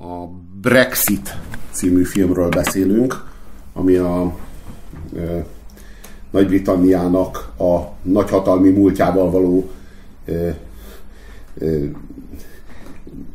A Brexit című filmről beszélünk, ami a e, Nagy-Britanniának a nagyhatalmi múltjával való e, e,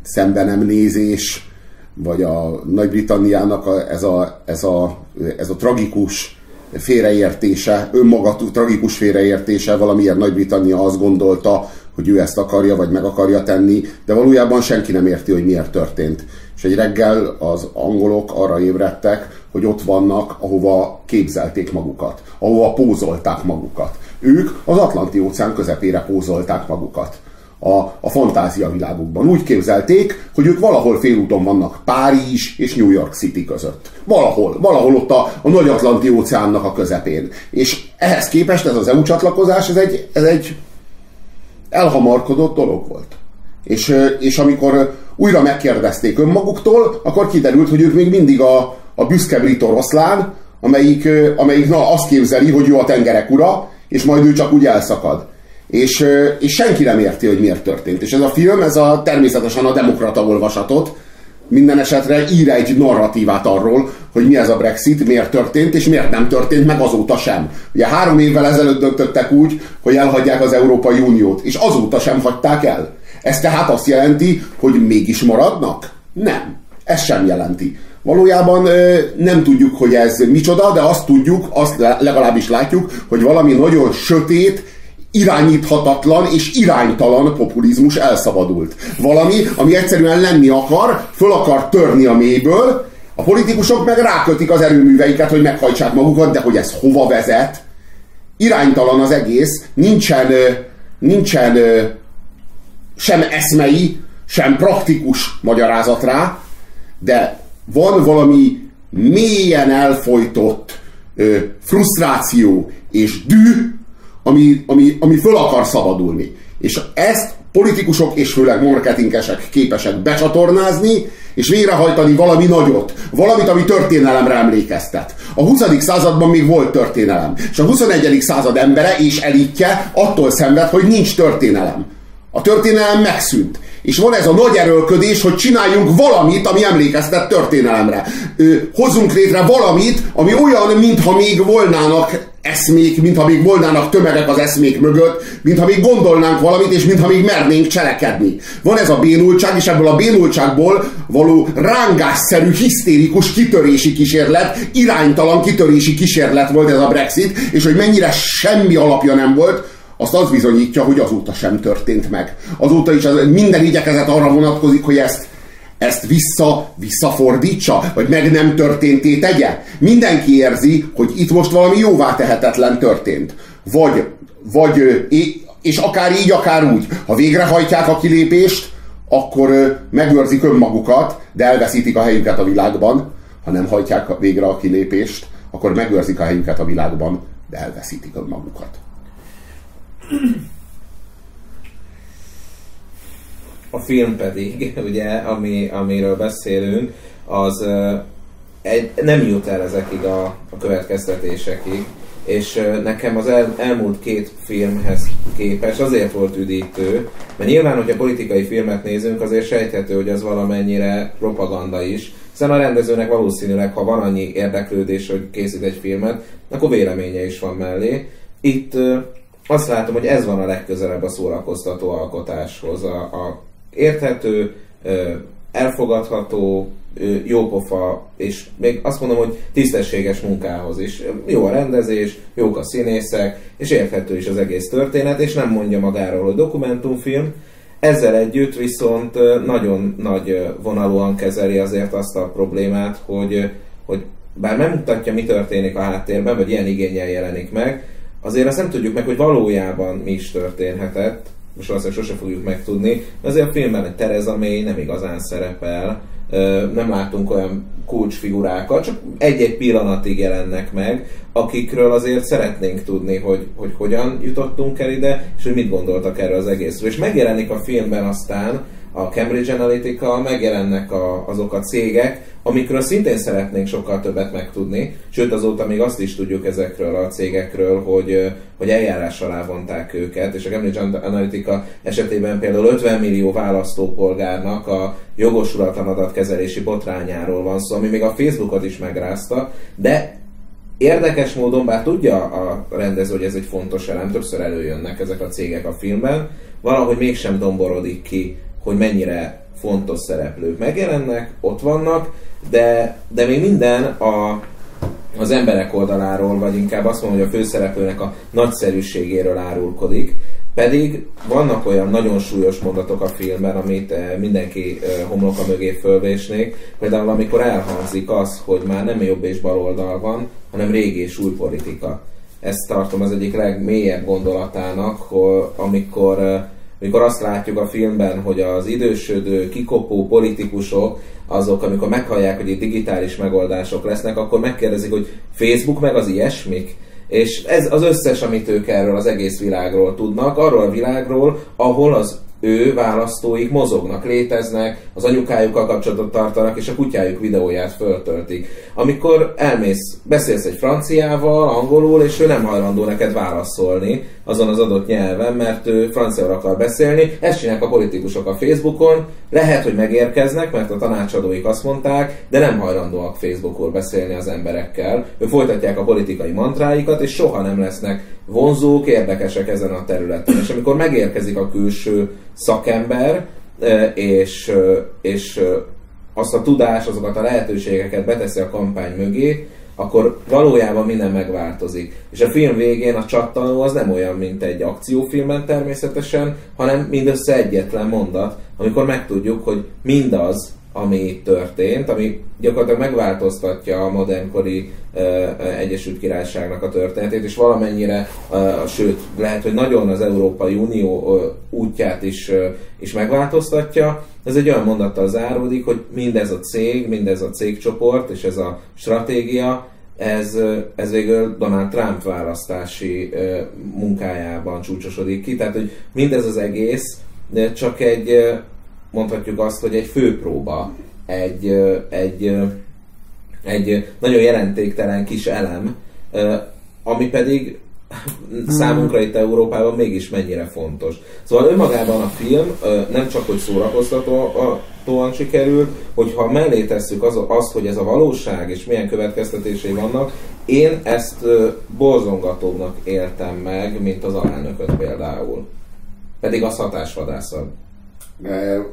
szembe nem nézés, vagy a Nagy-Britanniának a, ez, a, ez, a, ez a tragikus félreértése, önmaga tragikus félreértése, valamiért Nagy-Britannia azt gondolta, hogy ő ezt akarja, vagy meg akarja tenni, de valójában senki nem érti, hogy miért történt. És egy reggel az angolok arra ébredtek, hogy ott vannak, ahova képzelték magukat, ahova pózolták magukat. Ők az Atlanti óceán közepére pózolták magukat a, a fantázia világukban. Úgy képzelték, hogy ők valahol félúton vannak Párizs és New York City között. Valahol, valahol ott a, a nagy Atlanti óceánnak a közepén. És ehhez képest ez az EU csatlakozás, ez egy, ez egy elhamarkodott dolog volt. És, és amikor újra megkérdezték önmaguktól, akkor kiderült, hogy ők még mindig a, a büszke brit oroszlán, amelyik, amelyik na, azt képzeli, hogy ő a tengerek ura, és majd ő csak úgy elszakad. És, és senki nem érti, hogy miért történt. És ez a film, ez a természetesen a demokrata olvasatot, minden esetre ír egy narratívát arról, hogy mi ez a Brexit, miért történt, és miért nem történt meg azóta sem. Ugye három évvel ezelőtt döntöttek úgy, hogy elhagyják az Európai Uniót, és azóta sem hagyták el. Ez tehát azt jelenti, hogy mégis maradnak? Nem. Ez sem jelenti. Valójában nem tudjuk, hogy ez micsoda, de azt tudjuk, azt legalábbis látjuk, hogy valami nagyon sötét, irányíthatatlan és iránytalan populizmus elszabadult. Valami, ami egyszerűen lenni akar, föl akar törni a mélyből, a politikusok meg rákötik az erőműveiket, hogy meghajtsák magukat, de hogy ez hova vezet? Iránytalan az egész, nincsen, nincsen sem eszmei, sem praktikus magyarázat rá, de van valami mélyen elfolytott frusztráció és dű, ami, ami, ami föl akar szabadulni. És ezt politikusok és főleg marketingesek képesek becsatornázni, és végrehajtani valami nagyot, valamit, ami történelemre emlékeztet. A 20. században még volt történelem, és a 21. század embere és elitje attól szenved, hogy nincs történelem. A történelem megszűnt. És van ez a nagy erőlködés, hogy csináljunk valamit, ami emlékeztet történelemre. Ö, hozzunk létre valamit, ami olyan, mintha még volnának eszmék, mintha még volnának tömegek az eszmék mögött, mintha még gondolnánk valamit, és mintha még mernénk cselekedni. Van ez a bénultság, és ebből a bénultságból való rángásszerű, hisztérikus kitörési kísérlet, iránytalan kitörési kísérlet volt ez a Brexit, és hogy mennyire semmi alapja nem volt, azt az bizonyítja, hogy azóta sem történt meg. Azóta is az, minden igyekezet arra vonatkozik, hogy ezt ezt vissza, visszafordítsa, vagy meg nem történté tegye. Mindenki érzi, hogy itt most valami jóvá tehetetlen történt. Vagy, vagy, és akár így, akár úgy. Ha végrehajtják a kilépést, akkor megőrzik önmagukat, de elveszítik a helyüket a világban. Ha nem hajtják végre a kilépést, akkor megőrzik a helyüket a világban, de elveszítik önmagukat. A film pedig, ugye, ami, amiről beszélünk, az egy, nem jut el ezekig a, a következtetésekig, és nekem az el, elmúlt két filmhez képes azért volt üdítő, mert nyilván, hogyha politikai filmet nézünk, azért sejthető, hogy az valamennyire propaganda is, hiszen a rendezőnek valószínűleg, ha van annyi érdeklődés, hogy készít egy filmet, akkor véleménye is van mellé. Itt azt látom, hogy ez van a legközelebb a szórakoztató alkotáshoz. A, a érthető, elfogadható, jópofa, és még azt mondom, hogy tisztességes munkához is. Jó a rendezés, jók a színészek, és érthető is az egész történet, és nem mondja magáról, hogy dokumentumfilm. Ezzel együtt viszont nagyon nagy vonalúan kezeli azért azt a problémát, hogy, hogy bár nem mutatja, mi történik a háttérben, vagy ilyen igényel jelenik meg, azért azt nem tudjuk meg, hogy valójában mi is történhetett, most valószínűleg sose fogjuk megtudni, de azért a filmben egy Tereza May nem igazán szerepel, nem látunk olyan kulcsfigurákat, csak egy-egy pillanatig jelennek meg, akikről azért szeretnénk tudni, hogy, hogy hogyan jutottunk el ide, és hogy mit gondoltak erről az egészről. És megjelenik a filmben aztán a Cambridge Analytica, megjelennek a, azok a cégek, amikről szintén szeretnénk sokkal többet megtudni, sőt azóta még azt is tudjuk ezekről a cégekről, hogy, hogy eljárás alá vonták őket, és a Cambridge Analytica esetében például 50 millió választópolgárnak a jogosulatlan adatkezelési botrányáról van szó, ami még a Facebookot is megrázta, de Érdekes módon, bár tudja a rendező, hogy ez egy fontos elem, többször előjönnek ezek a cégek a filmben, valahogy mégsem domborodik ki, hogy mennyire fontos szereplők megjelennek, ott vannak, de, de még minden a, az emberek oldaláról, vagy inkább azt mondom, hogy a főszereplőnek a nagyszerűségéről árulkodik, pedig vannak olyan nagyon súlyos mondatok a filmben, amit eh, mindenki eh, homloka mögé fölvésnék. Például amikor elhangzik az, hogy már nem jobb és baloldal van, hanem régi és új politika. Ezt tartom az egyik legmélyebb gondolatának, amikor, amikor azt látjuk a filmben, hogy az idősödő, kikopó politikusok azok, amikor meghallják, hogy itt digitális megoldások lesznek, akkor megkérdezik, hogy Facebook meg az ilyesmik? És ez az összes, amit ők erről az egész világról tudnak, arról a világról, ahol az ő választóik mozognak, léteznek, az anyukájukkal kapcsolatot tartanak, és a kutyájuk videóját föltöltik. Amikor elmész, beszélsz egy franciával, angolul, és ő nem hajlandó neked válaszolni azon az adott nyelven, mert ő franciául akar beszélni. Ezt csinálják a politikusok a Facebookon. Lehet, hogy megérkeznek, mert a tanácsadóik azt mondták, de nem hajlandóak Facebookon beszélni az emberekkel. Ők folytatják a politikai mantráikat, és soha nem lesznek vonzók, érdekesek ezen a területen. És amikor megérkezik a külső szakember, és, és azt a tudás, azokat a lehetőségeket beteszi a kampány mögé, akkor valójában minden megváltozik. És a film végén a csattanó az nem olyan, mint egy akciófilmben természetesen, hanem mindössze egyetlen mondat, amikor megtudjuk, hogy mindaz, ami történt, ami gyakorlatilag megváltoztatja a modernkori uh, Egyesült Királyságnak a történetét, és valamennyire, uh, sőt, lehet, hogy nagyon az Európai Unió uh, útját is, uh, is megváltoztatja. Ez egy olyan mondattal záródik, hogy mindez a cég, mindez a cégcsoport és ez a stratégia, ez, ez végül Donald Trump választási uh, munkájában csúcsosodik ki. Tehát, hogy mindez az egész csak egy mondhatjuk azt, hogy egy főpróba, egy, egy, egy nagyon jelentéktelen kis elem, ami pedig számunkra itt Európában mégis mennyire fontos. Szóval önmagában a film nem csak hogy szórakoztatóan sikerült, hogyha mellé tesszük az, azt, hogy ez a valóság és milyen következtetései vannak, én ezt borzongatóbbnak éltem meg, mint az alelnököt például. Pedig az hatásvadászat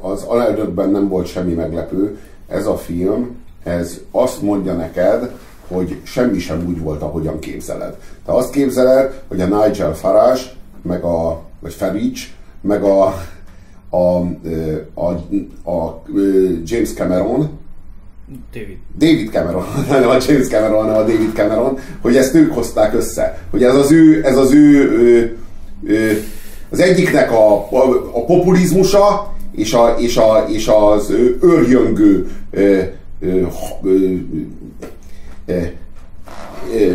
az alelnökben nem volt semmi meglepő. Ez a film, ez azt mondja neked, hogy semmi sem úgy volt, ahogyan képzeled. Te azt képzeled, hogy a Nigel Farage, meg a, vagy Farage, meg a, a, a, a, a James Cameron, David. David Cameron, nem a James Cameron, hanem a David Cameron, hogy ezt ők hozták össze. Hogy ez az ő, ez az ő, ő, ő az egyiknek a, a, a populizmusa, és, a, és, a, és az örjöngő ö, ö, ö,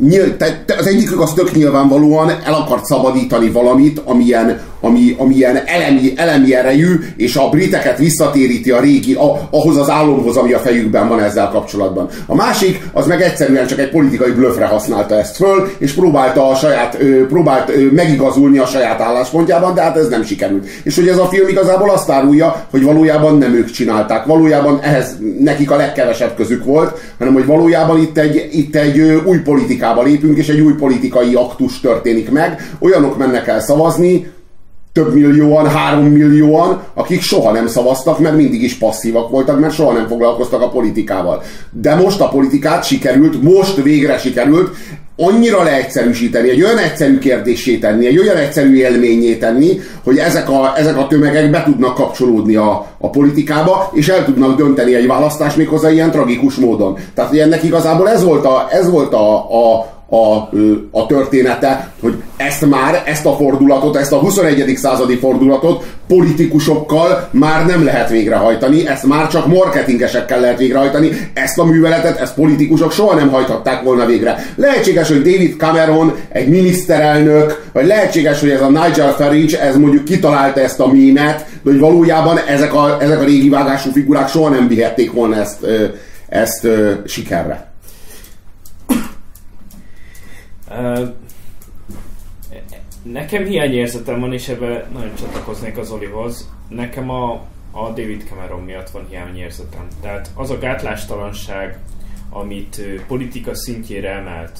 nyíl, te, te az egyikük az tök nyilvánvalóan el akart szabadítani valamit, amilyen, ami, amilyen elemi, elemi erejű, és a briteket visszatéríti a régi, a, ahhoz az álomhoz, ami a fejükben van ezzel kapcsolatban. A másik, az meg egyszerűen csak egy politikai blöfre használta ezt föl, és próbálta a saját, próbált megigazulni a saját álláspontjában, de hát ez nem sikerült. És hogy ez a film igazából azt árulja, hogy valójában nem ők csinálták, valójában ehhez nekik a legkevesebb közük volt, hanem hogy valójában itt egy, itt egy új politikába lépünk, és egy új politikai aktus történik meg, olyanok mennek el szavazni, több millióan, három millióan, akik soha nem szavaztak, mert mindig is passzívak voltak, mert soha nem foglalkoztak a politikával. De most a politikát sikerült, most végre sikerült annyira leegyszerűsíteni, egy olyan egyszerű kérdésé tenni, egy olyan egyszerű élményé tenni, hogy ezek a, ezek a tömegek be tudnak kapcsolódni a, a politikába, és el tudnak dönteni egy választást méghozzá ilyen tragikus módon. Tehát, hogy ennek igazából ez volt a, ez volt a, a, a, a története, hogy ezt már, ezt a fordulatot, ezt a 21. századi fordulatot politikusokkal már nem lehet végrehajtani, ezt már csak marketingesekkel lehet végrehajtani, ezt a műveletet, ezt politikusok soha nem hajthatták volna végre. Lehetséges, hogy David Cameron egy miniszterelnök, vagy lehetséges, hogy ez a Nigel Farage, ez mondjuk kitalálta ezt a mémet, de hogy valójában ezek a, ezek a régi vágású figurák soha nem vihették volna ezt, ezt sikerre. Nekem hiányérzetem van, és ebben nagyon csatlakoznék az Olihoz. Nekem a, a David Cameron miatt van hiányérzetem. Tehát az a gátlástalanság, amit politika szintjére emelt,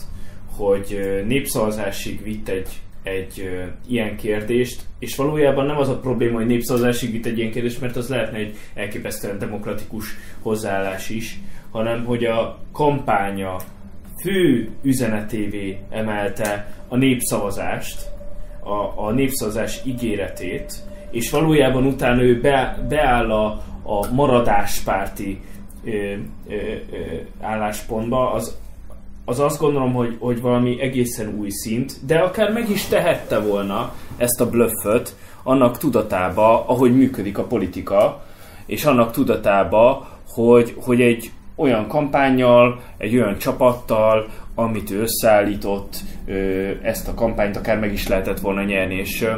hogy népszavazásig vitt egy, egy ilyen kérdést, és valójában nem az a probléma, hogy népszavazásig vitt egy ilyen kérdést, mert az lehetne egy elképesztően demokratikus hozzáállás is, hanem hogy a kampánya fő üzenetévé emelte a népszavazást, a, a népszavazás ígéretét, és valójában utána ő be, beáll a, a maradáspárti ö, ö, ö, álláspontba, az, az azt gondolom, hogy, hogy valami egészen új szint, de akár meg is tehette volna ezt a blöfföt annak tudatába, ahogy működik a politika, és annak tudatába, hogy, hogy egy olyan kampányjal, egy olyan csapattal, amit ő összeállított, ezt a kampányt akár meg is lehetett volna nyerni, és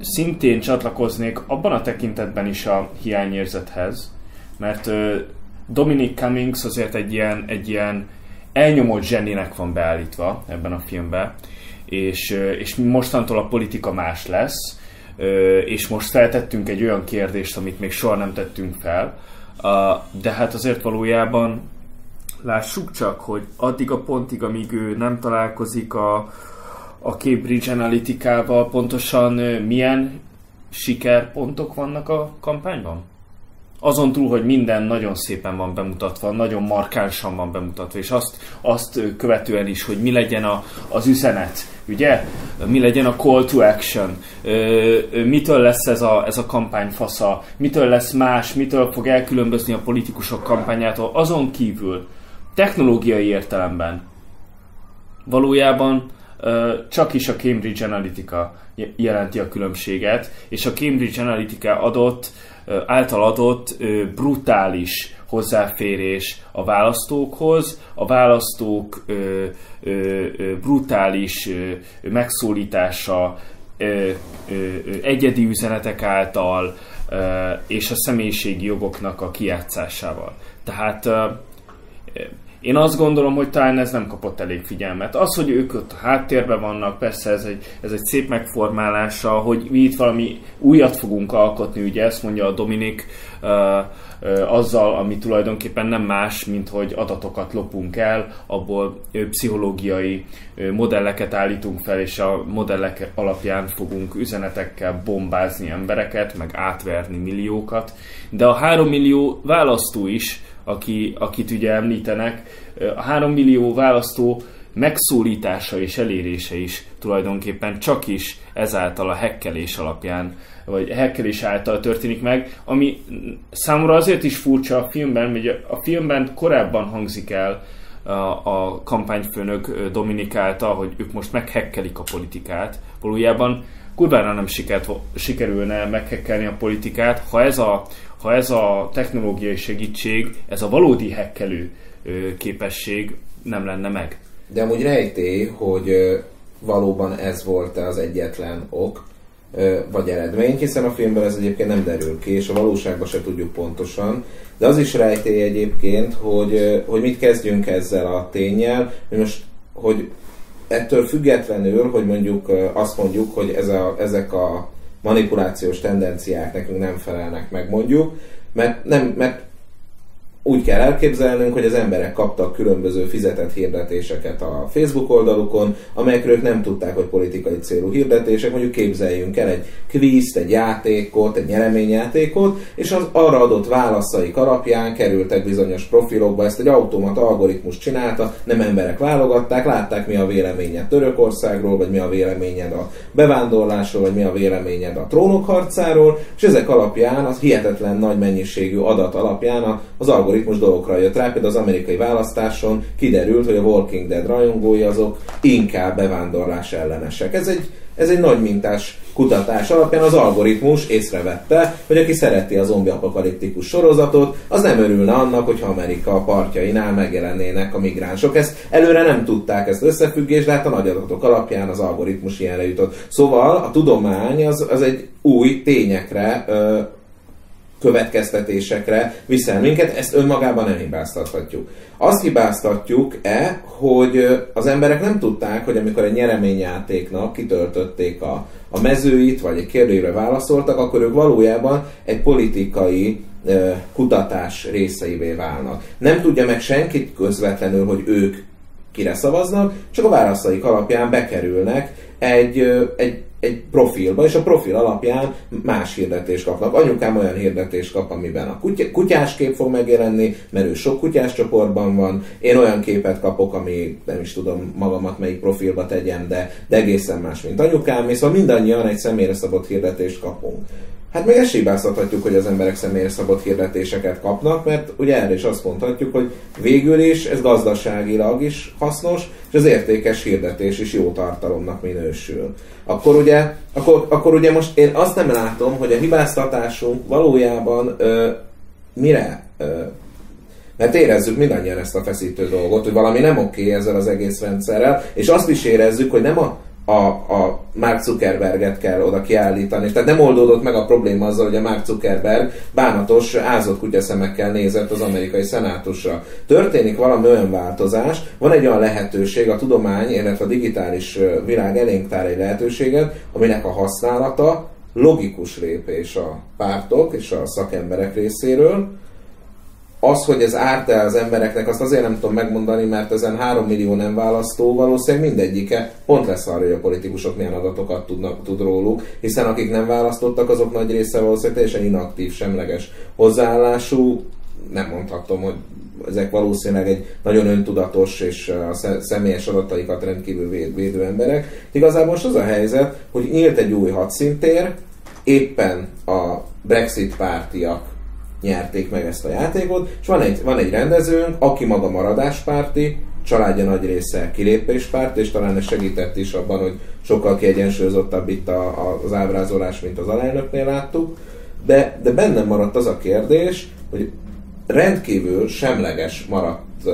szintén csatlakoznék abban a tekintetben is a hiányérzethez, mert Dominic Cummings azért egy ilyen, egy ilyen elnyomott zseninek van beállítva ebben a filmben, és, és mostantól a politika más lesz, és most feltettünk egy olyan kérdést, amit még soha nem tettünk fel, de hát azért valójában lássuk csak, hogy addig a pontig, amíg ő nem találkozik a, a Cambridge Analytica-val, pontosan milyen sikerpontok vannak a kampányban? azon túl, hogy minden nagyon szépen van bemutatva, nagyon markánsan van bemutatva, és azt, azt követően is, hogy mi legyen a, az üzenet, ugye? Mi legyen a call to action, mitől lesz ez a, ez a kampány fasza, mitől lesz más, mitől fog elkülönbözni a politikusok kampányától, azon kívül technológiai értelemben valójában csak is a Cambridge Analytica jelenti a különbséget, és a Cambridge Analytica adott által adott brutális hozzáférés a választókhoz, a választók brutális megszólítása egyedi üzenetek által és a személyiségi jogoknak a kijátszásával. Tehát én azt gondolom, hogy talán ez nem kapott elég figyelmet. Az, hogy ők ott a háttérben vannak, persze ez egy, ez egy szép megformálása, hogy mi itt valami újat fogunk alkotni, ugye ezt mondja a Dominik, uh, azzal, ami tulajdonképpen nem más, mint hogy adatokat lopunk el, abból pszichológiai modelleket állítunk fel, és a modellek alapján fogunk üzenetekkel bombázni embereket, meg átverni milliókat. De a három millió választó is aki, akit ugye említenek, a három millió választó megszólítása és elérése is tulajdonképpen csak is ezáltal a hekkelés alapján, vagy hekkelés által történik meg, ami számomra azért is furcsa a filmben, hogy a filmben korábban hangzik el a kampányfőnök Dominik által, hogy ők most meghekkelik a politikát. Valójában kurvára nem sikert, sikerülne meghekkelni a politikát, ha ez a, ha ez a technológiai segítség, ez a valódi hekkelő képesség nem lenne meg. De amúgy rejtély, hogy valóban ez volt az egyetlen ok, vagy eredmény, hiszen a filmben ez egyébként nem derül ki, és a valóságban se tudjuk pontosan. De az is rejtély egyébként, hogy, hogy mit kezdjünk ezzel a tényel, hogy most, hogy ettől függetlenül, hogy mondjuk azt mondjuk, hogy ez a, ezek a manipulációs tendenciák nekünk nem felelnek meg, mondjuk, mert, nem, mert úgy kell elképzelnünk, hogy az emberek kaptak különböző fizetett hirdetéseket a Facebook oldalukon, amelyekről ők nem tudták, hogy politikai célú hirdetések. Mondjuk képzeljünk el egy kvízt, egy játékot, egy nyereményjátékot, és az arra adott válaszaik alapján kerültek bizonyos profilokba. Ezt egy automat algoritmus csinálta, nem emberek válogatták, látták mi a véleményed Törökországról, vagy mi a véleményed a bevándorlásról, vagy mi a véleményed a trónok harcáról, és ezek alapján, az hihetetlen nagy mennyiségű adat alapján az algoritmus algoritmus dolgokra jött rá, például az amerikai választáson kiderült, hogy a Walking Dead rajongói azok inkább bevándorlás ellenesek. Ez egy, ez egy nagy mintás kutatás alapján az algoritmus észrevette, hogy aki szereti a zombi apokaliptikus sorozatot, az nem örülne annak, hogyha Amerika partjainál megjelennének a migránsok. Ezt előre nem tudták ezt összefüggés, de hát a nagy adatok alapján az algoritmus ilyenre jutott. Szóval a tudomány az, az egy új tényekre ö, következtetésekre viszel minket, ezt önmagában nem hibáztathatjuk. Azt hibáztatjuk-e, hogy az emberek nem tudták, hogy amikor egy nyereményjátéknak kitöltötték a, a mezőit, vagy egy kérdőre válaszoltak, akkor ők valójában egy politikai kutatás részeivé válnak. Nem tudja meg senkit közvetlenül, hogy ők kire szavaznak, csak a válaszaik alapján bekerülnek egy, egy egy profilba, és a profil alapján más hirdetést kapnak. Anyukám olyan hirdetést kap, amiben a kutyás kép fog megjelenni, mert ő sok kutyás csoportban van. Én olyan képet kapok, ami nem is tudom magamat melyik profilba tegyem, de, de egészen más, mint anyukám. És szóval mindannyian egy személyre szabott hirdetést kapunk. Hát még ezt hibáztathatjuk, hogy az emberek személyre szabott hirdetéseket kapnak, mert ugye erre is azt mondhatjuk, hogy végül is ez gazdaságilag is hasznos, és az értékes hirdetés is jó tartalomnak minősül. Akkor ugye, akkor, akkor ugye most én azt nem látom, hogy a hibáztatásunk valójában ö, mire ö, mert érezzük mindannyian ezt a feszítő dolgot, hogy valami nem oké ezzel az egész rendszerrel, és azt is érezzük, hogy nem a a, a Mark Zuckerberget kell oda kiállítani. Tehát nem oldódott meg a probléma azzal, hogy a Mark Zuckerberg bánatos, ázott kutyaszemekkel nézett az amerikai szenátusra. Történik valami olyan változás, van egy olyan lehetőség, a tudomány, illetve a digitális világ elénk tár egy lehetőséget, aminek a használata logikus lépés a pártok és a szakemberek részéről, az, hogy ez árt-e az embereknek, azt azért nem tudom megmondani, mert ezen 3 millió nem választó valószínűleg mindegyike pont lesz arra, hogy a politikusok milyen adatokat tudnak, tud róluk, hiszen akik nem választottak, azok nagy része valószínűleg teljesen inaktív, semleges hozzáállású, nem mondhatom, hogy ezek valószínűleg egy nagyon öntudatos és a személyes adataikat rendkívül védő emberek. Igazából most az a helyzet, hogy nyílt egy új hadszintér, éppen a Brexit pártiak nyerték meg ezt a játékot, és van egy, van egy rendezőnk, aki maga maradáspárti, családja nagy része kilépéspárt, és talán ez segített is abban, hogy sokkal kiegyensúlyozottabb itt a, a, az ábrázolás, mint az alelnöknél láttuk, de, de bennem maradt az a kérdés, hogy rendkívül semleges maradt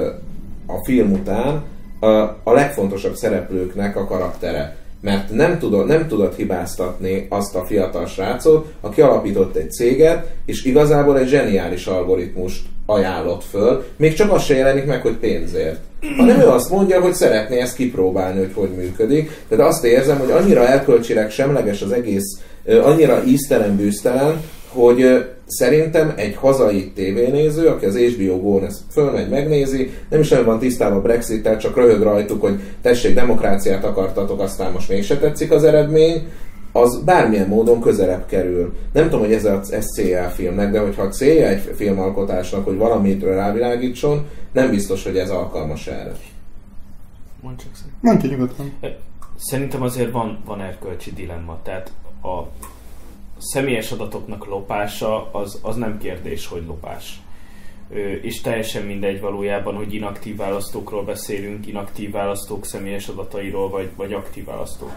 a film után a, a legfontosabb szereplőknek a karaktere mert nem tudod, nem tudod hibáztatni azt a fiatal srácot, aki alapított egy céget, és igazából egy zseniális algoritmust ajánlott föl, még csak az se jelenik meg, hogy pénzért. Hanem ő azt mondja, hogy szeretné ezt kipróbálni, hogy hogy működik. Tehát azt érzem, hogy annyira elkölcsileg semleges az egész, annyira íztelen, bűztelen, hogy szerintem egy hazai tévénéző, aki az HBO Go-n ezt fölmegy, megnézi, nem is nagyon van tisztában a brexit csak röhög rajtuk, hogy tessék, demokráciát akartatok, aztán most mégse tetszik az eredmény, az bármilyen módon közelebb kerül. Nem tudom, hogy ez, a, ez a filmnek, de hogyha a célja egy filmalkotásnak, hogy valamitről rávilágítson, nem biztos, hogy ez alkalmas erre. Mondd csak Mondj nyugodtan. Szerintem azért van, van erkölcsi dilemma. Tehát a személyes adatoknak lopása az, az nem kérdés, hogy lopás. És teljesen mindegy valójában, hogy inaktív választókról beszélünk, inaktív választók személyes adatairól, vagy, vagy aktív választók.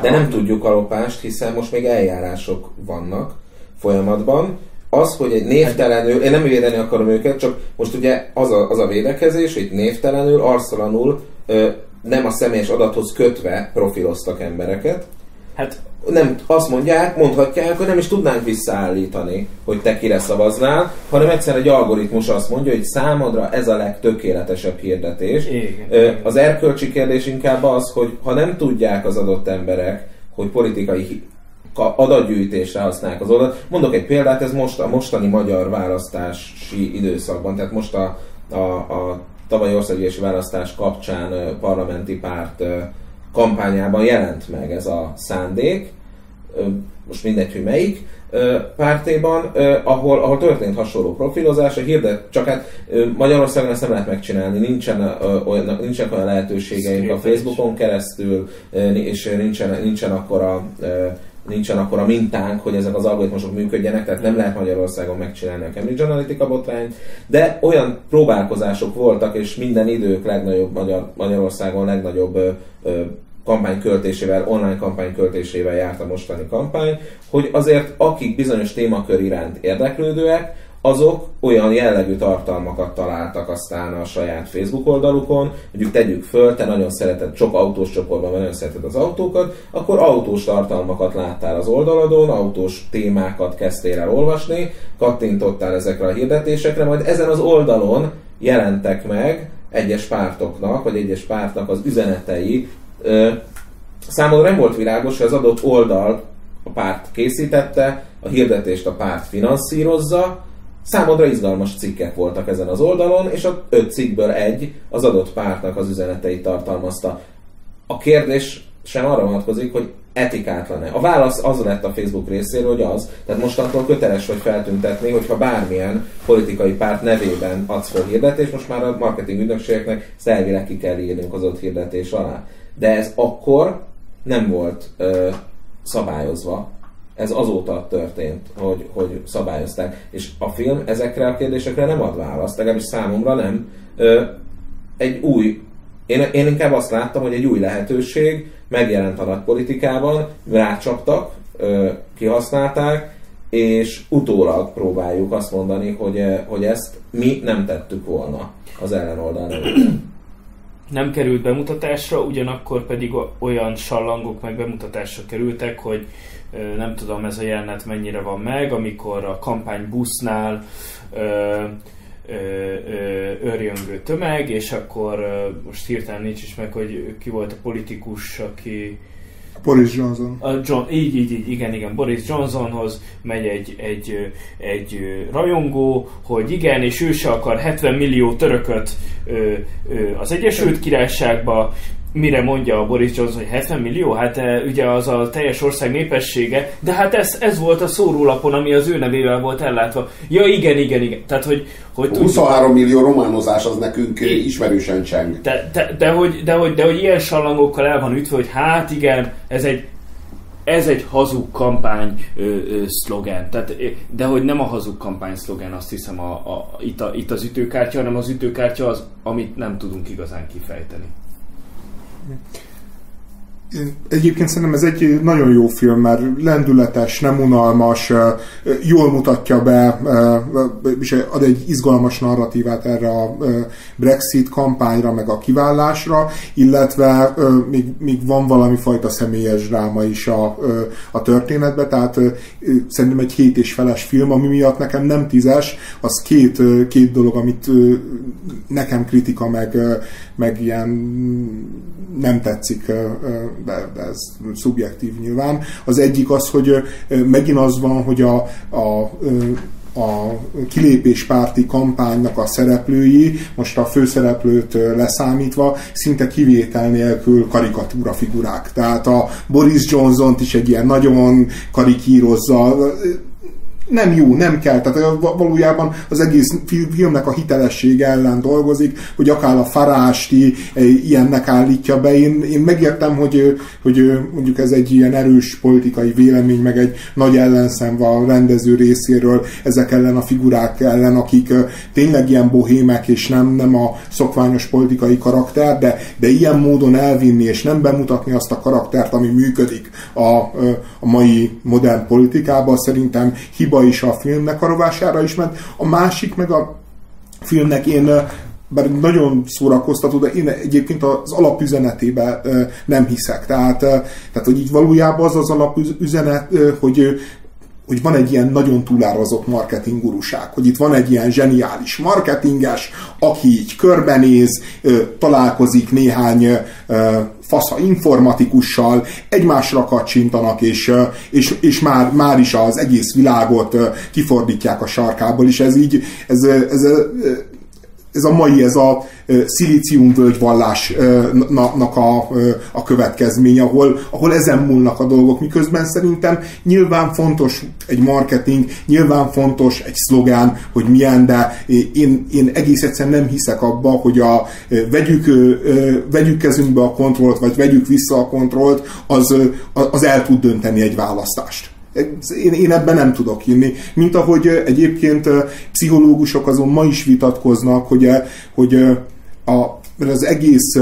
De nem tudjuk a lopást, hiszen most még eljárások vannak folyamatban. Az, hogy egy névtelenül, én nem védeni akarom őket, csak most ugye az a, az a védekezés, hogy névtelenül, arszalanul nem a személyes adathoz kötve profiloztak embereket. Hát nem azt mondják, mondhatják, hogy nem is tudnánk visszaállítani, hogy te kire szavaznál, hanem egyszer egy algoritmus azt mondja, hogy számodra ez a legtökéletesebb hirdetés. Igen. Az erkölcsi kérdés inkább az, hogy ha nem tudják az adott emberek, hogy politikai adatgyűjtésre használják az adat. Mondok egy példát, ez most a mostani magyar választási időszakban, tehát most a, a, a tavalyi országgyűlési választás kapcsán parlamenti párt kampányában jelent meg ez a szándék, most mindegy, hogy melyik pártéban, ahol, ahol történt hasonló profilozás, a hirdet, csak hát Magyarországon ezt nem lehet megcsinálni, nincsen olyan, nincsen olyan lehetőségeink a Facebookon keresztül, és nincsen, nincsen akkor a nincsen akkor a mintánk, hogy ezek az algoritmusok működjenek, tehát nem lehet Magyarországon megcsinálni a Cambridge Analytica botrányt, de olyan próbálkozások voltak, és minden idők legnagyobb Magyar, Magyarországon legnagyobb ö, ö, kampány költésével, online kampány költésével járt a mostani kampány, hogy azért akik bizonyos témakör iránt érdeklődőek, azok olyan jellegű tartalmakat találtak aztán a saját Facebook oldalukon, mondjuk tegyük föl, te nagyon szereted, sok autós csoportban nagyon szereted az autókat, akkor autós tartalmakat láttál az oldaladon, autós témákat kezdtél el olvasni, kattintottál ezekre a hirdetésekre, majd ezen az oldalon jelentek meg egyes pártoknak, vagy egyes pártnak az üzenetei. Számomra nem volt világos, hogy az adott oldal a párt készítette, a hirdetést a párt finanszírozza, Számodra izgalmas cikkek voltak ezen az oldalon, és a öt cikkből egy az adott pártnak az üzeneteit tartalmazta. A kérdés sem arra vonatkozik, hogy etikátlan-e. A válasz az lett a Facebook részéről, hogy az. Tehát mostantól köteles vagy feltüntetni, hogyha bármilyen politikai párt nevében adsz fel hirdetést, most már a marketing ügynökségeknek ezt elvileg ki kell írnunk az ott hirdetés alá. De ez akkor nem volt ö, szabályozva ez azóta történt, hogy, hogy szabályozták. És a film ezekre a kérdésekre nem ad választ, legalábbis számomra nem. Egy új, én, én inkább azt láttam, hogy egy új lehetőség megjelent a nagypolitikában, rácsaptak, kihasználták, és utólag próbáljuk azt mondani, hogy, hogy ezt mi nem tettük volna az ellenoldal nem került bemutatásra, ugyanakkor pedig olyan sallangok meg bemutatásra kerültek, hogy nem tudom ez a jelenet mennyire van meg, amikor a kampánybusznál örjöngő tömeg, és akkor most hirtelen nincs is meg, hogy ki volt a politikus, aki Boris Johnson. A John, így, így, így, igen, igen, Boris Johnsonhoz megy egy, egy, egy rajongó, hogy igen, és ő se akar 70 millió törököt ö, ö, az Egyesült Királyságba, mire mondja a Boris Johnson, hogy 70 millió? Hát e, ugye az a teljes ország népessége, de hát ez, ez volt a szórólapon, ami az ő nevével volt ellátva. Ja, igen, igen, igen. Tehát, hogy, hogy 23 millió románozás az nekünk é, ismerősen cseng. De, de, de, hogy, de, hogy, de hogy ilyen sallangokkal el van ütve, hogy hát igen, ez egy ez egy hazug kampány ö, ö, szlogen. Tehát, de hogy nem a hazug kampány szlogen, azt hiszem a, a, itt, a, itt az ütőkártya, hanem az ütőkártya az, amit nem tudunk igazán kifejteni. Mm-hmm. Egyébként szerintem ez egy nagyon jó film, mert lendületes, nem unalmas, jól mutatja be, és ad egy izgalmas narratívát erre a Brexit kampányra, meg a kivállásra, illetve még, még van valami fajta személyes dráma is a, a történetbe, tehát szerintem egy hét és feles film, ami miatt nekem nem tízes, az két, két dolog, amit nekem kritika, meg, meg ilyen nem tetszik, de, de ez szubjektív nyilván. Az egyik az, hogy megint az van, hogy a, a a kilépéspárti kampánynak a szereplői, most a főszereplőt leszámítva, szinte kivétel nélkül karikatúra figurák. Tehát a Boris Johnson-t is egy ilyen nagyon karikírozza, nem jó, nem kell. Tehát valójában az egész filmnek a hitelessége ellen dolgozik, hogy akár a farásti ilyennek állítja be. Én, én megértem, hogy, hogy mondjuk ez egy ilyen erős politikai vélemény, meg egy nagy ellenszem a rendező részéről ezek ellen a figurák ellen, akik tényleg ilyen bohémek, és nem, nem a szokványos politikai karakter, de, de ilyen módon elvinni, és nem bemutatni azt a karaktert, ami működik a, a mai modern politikában, szerintem hiba hiba is a filmnek a rovására is ment. A másik meg a filmnek én bár nagyon szórakoztató, de én egyébként az alapüzenetébe nem hiszek. Tehát, tehát hogy így valójában az az alapüzenet, hogy hogy van egy ilyen nagyon túlárazott marketing guruság, hogy itt van egy ilyen zseniális marketinges, aki így körbenéz, találkozik néhány fasza informatikussal, egymásra kacsintanak, és, és, és már, már is az egész világot kifordítják a sarkából, és ez így, ez, ez, ez ez a mai, ez a szilíciumvölgy vallásnak a, a következmény, ahol, ahol ezen múlnak a dolgok, miközben szerintem nyilván fontos egy marketing, nyilván fontos egy szlogán, hogy milyen, de én, én egész egyszerűen nem hiszek abba, hogy a vegyük, vegyük kezünkbe a kontrollt, vagy vegyük vissza a kontrollt, az, az el tud dönteni egy választást. Én, én ebben nem tudok hinni. Mint ahogy egyébként pszichológusok azon ma is vitatkoznak, hogy, hogy a, az egész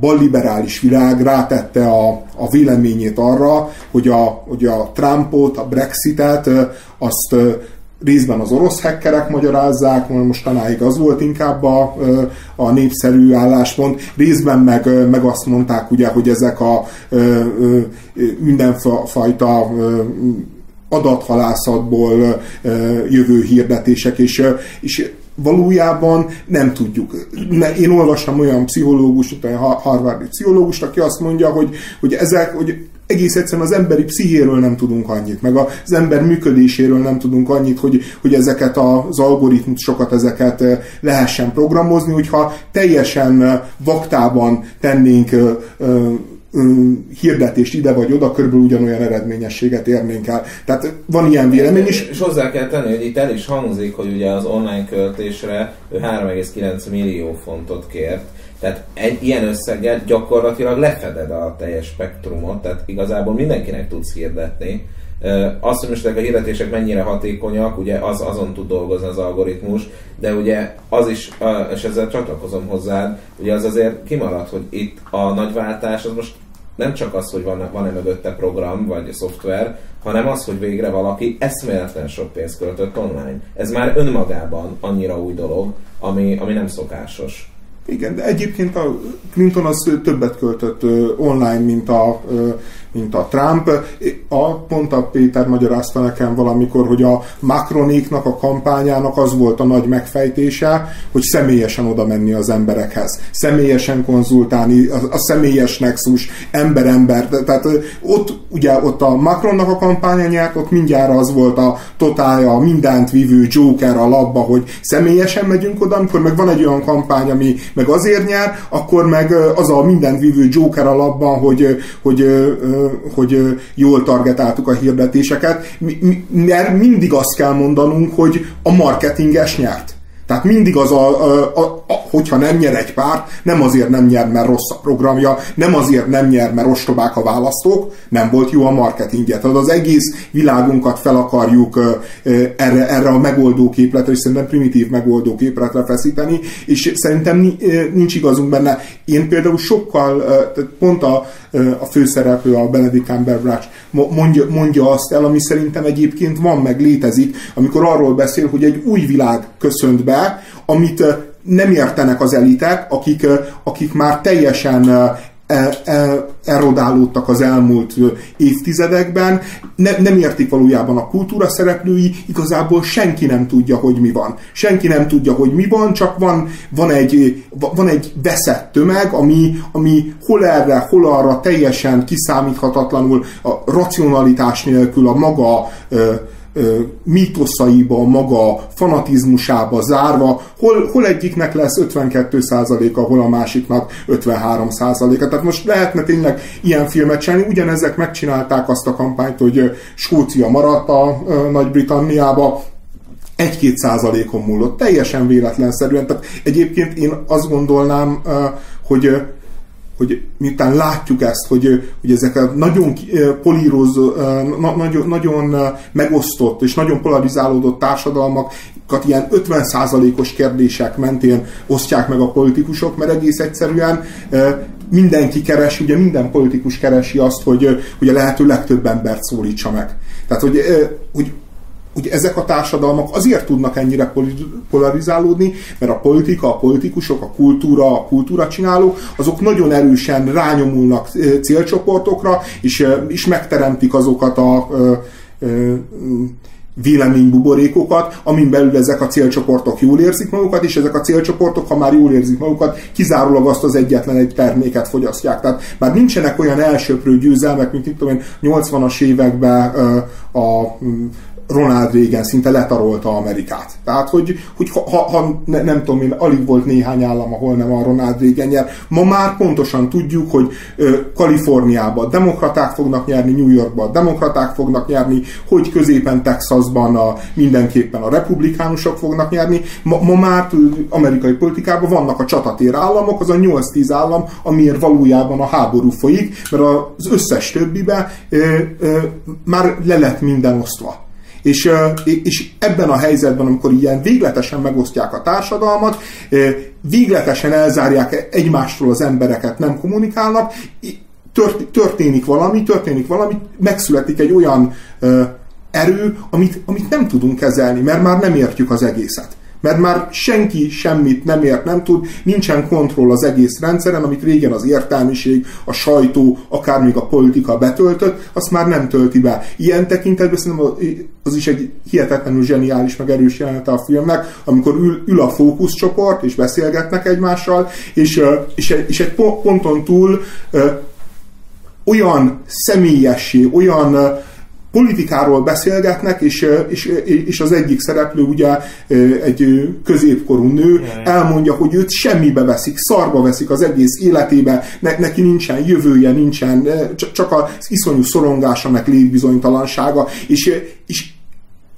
balliberális világ rátette a, a véleményét arra, hogy a, hogy a Trumpot, a Brexitet, azt részben az orosz hackerek magyarázzák, mostanáig az volt inkább a, a népszerű álláspont, részben meg, meg azt mondták ugye, hogy ezek a mindenfajta adathalászatból jövő hirdetések, és, és valójában nem tudjuk. Én olvastam olyan pszichológust, olyan harvardi pszichológust, aki azt mondja, hogy, hogy ezek, hogy egész egyszerűen az emberi pszichéről nem tudunk annyit, meg az ember működéséről nem tudunk annyit, hogy, hogy ezeket az algoritmusokat, ezeket lehessen programozni, hogyha teljesen vaktában tennénk hirdetést ide vagy oda, körülbelül ugyanolyan eredményességet érnénk el. Tehát van ilyen vélemény is. És hozzá kell tenni, hogy itt el is hangzik, hogy ugye az online költésre ő 3,9 millió fontot kért, tehát egy ilyen összeggel gyakorlatilag lefeded a teljes spektrumot, tehát igazából mindenkinek tudsz hirdetni. Azt, hogy most a hirdetések mennyire hatékonyak, ugye az azon tud dolgozni az algoritmus, de ugye az is, és ezzel csatlakozom hozzád, ugye az azért kimarad, hogy itt a nagyváltás az most nem csak az, hogy van, van-e mögötte program vagy szoftver, hanem az, hogy végre valaki eszméletlen sok pénzt költött online. Ez már önmagában annyira új dolog, ami, ami nem szokásos. Igen, de egyébként a Clinton az többet költött online, mint a, mint a Trump. A, pont a Péter magyarázta nekem valamikor, hogy a Macronéknak a kampányának az volt a nagy megfejtése, hogy személyesen oda menni az emberekhez. Személyesen konzultálni, a, a személyes nexus, ember-ember. Tehát ott ugye ott a Macronnak a kampánya nyert, ott mindjárt az volt a totája, a mindent vívő Joker a labba, hogy személyesen megyünk oda, amikor meg van egy olyan kampány, ami meg azért nyer, akkor meg az a mindent vívő Joker a labban, hogy, hogy, hogy jól targetáltuk a hirdetéseket, mert mindig azt kell mondanunk, hogy a marketinges nyert. Tehát mindig az, a, a, a, a, hogyha nem nyer egy párt, nem azért nem nyer, mert rossz a programja, nem azért nem nyer, mert ostobák a választók, nem volt jó a marketingje. Tehát az egész világunkat fel akarjuk erre, erre a megoldóképletre, és szerintem primitív megoldóképletre feszíteni, és szerintem nincs igazunk benne. Én például sokkal, pont a, a főszereplő, a Benedict Cumberbatch. Mondja, mondja azt el, ami szerintem egyébként van, meg létezik, amikor arról beszél, hogy egy új világ köszönt be, amit nem értenek az elitek, akik, akik már teljesen erodálódtak az elmúlt évtizedekben, ne, nem értik valójában a kultúra szereplői, igazából senki nem tudja, hogy mi van. Senki nem tudja, hogy mi van, csak van, van, egy, van egy veszett tömeg, ami, ami hol erre, hol arra teljesen kiszámíthatatlanul, a racionalitás nélkül a maga mítoszaiba, maga fanatizmusába zárva, hol, hol egyiknek lesz 52%-a, hol a másiknak 53%-a. Tehát most lehetne tényleg ilyen filmet csinálni, ugyanezek megcsinálták azt a kampányt, hogy Skócia maradt a Nagy-Britanniába, egy-két százalékon múlott, teljesen véletlenszerűen. Tehát egyébként én azt gondolnám, hogy hogy miután látjuk ezt, hogy, hogy ezek a nagyon polírozó, na, nagyon, nagyon megosztott és nagyon polarizálódott társadalmakat ilyen 50%-os kérdések mentén osztják meg a politikusok, mert egész egyszerűen mindenki keres, ugye minden politikus keresi azt, hogy, hogy a lehető legtöbb embert szólítsa meg. Tehát, hogy, hogy hogy ezek a társadalmak azért tudnak ennyire polarizálódni, mert a politika, a politikusok, a kultúra, a kultúra csinálók, azok nagyon erősen rányomulnak célcsoportokra, és, és megteremtik azokat a véleménybuborékokat, amin belül ezek a célcsoportok jól érzik magukat, és ezek a célcsoportok, ha már jól érzik magukat, kizárólag azt az egyetlen egy terméket fogyasztják. Tehát már nincsenek olyan elsőprő győzelmek, mint itt tudom 80-as években a Ronald Reagan szinte letarolta Amerikát. Tehát, hogy, hogy ha, ha ne, nem tudom én, alig volt néhány állam, ahol nem a Ronald Reagan nyer. Ma már pontosan tudjuk, hogy Kaliforniában demokraták fognak nyerni, New Yorkban demokraták fognak nyerni, hogy középen Texasban a, mindenképpen a republikánusok fognak nyerni. Ma, ma már amerikai politikában vannak a csatatér államok, az a 8-10 állam, amiért valójában a háború folyik, mert az összes többibe ö, ö, már le lett minden osztva. És, és ebben a helyzetben, amikor ilyen végletesen megosztják a társadalmat, végletesen elzárják egymástól az embereket, nem kommunikálnak, történik valami, történik valami, megszületik egy olyan erő, amit, amit nem tudunk kezelni, mert már nem értjük az egészet. Mert már senki semmit nem ért, nem tud, nincsen kontroll az egész rendszeren, amit régen az értelmiség, a sajtó, akár még a politika betöltött, azt már nem tölti be. Ilyen tekintetben szerintem az is egy hihetetlenül zseniális, meg erős jelenete a filmnek, amikor ül, ül a fókuszcsoport, és beszélgetnek egymással, és, és, egy, és egy ponton túl olyan személyessé, olyan politikáról beszélgetnek, és, és, és az egyik szereplő, ugye egy középkorú nő, elmondja, hogy őt semmibe veszik, szarba veszik az egész életébe, ne, neki nincsen jövője, nincsen, csak az iszonyú szorongása, meg létbizonytalansága, és, és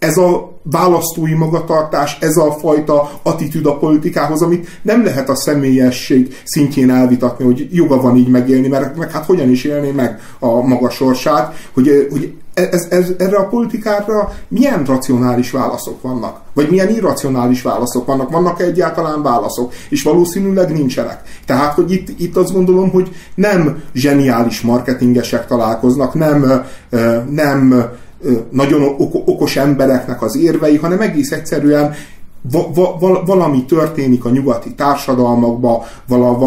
ez a választói magatartás, ez a fajta attitűd a politikához, amit nem lehet a személyesség szintjén elvitatni, hogy joga van így megélni, mert meg hát hogyan is élni meg a maga sorsát, hogy, hogy ez, ez, erre a politikára milyen racionális válaszok vannak? Vagy milyen irracionális válaszok vannak? Vannak -e egyáltalán válaszok? És valószínűleg nincsenek. Tehát, hogy itt, itt azt gondolom, hogy nem zseniális marketingesek találkoznak, nem, nem nagyon okos embereknek az érvei, hanem egész egyszerűen va, va, valami történik a nyugati társadalmakban, vala,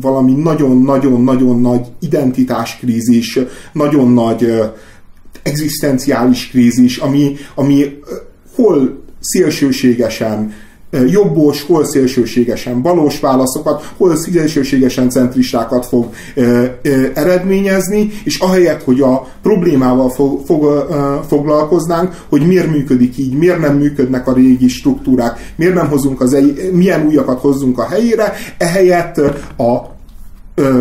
valami nagyon-nagyon-nagyon nagy identitáskrízis, nagyon nagy egzisztenciális krízis, ami, ami hol szélsőségesen jobbos, hol szélsőségesen balos válaszokat, hol szélsőségesen centristákat fog eredményezni, és ahelyett, hogy a problémával fog, fog, foglalkoznánk, hogy miért működik így, miért nem működnek a régi struktúrák, miért nem hozunk az, milyen újakat hozzunk a helyére, ehelyett a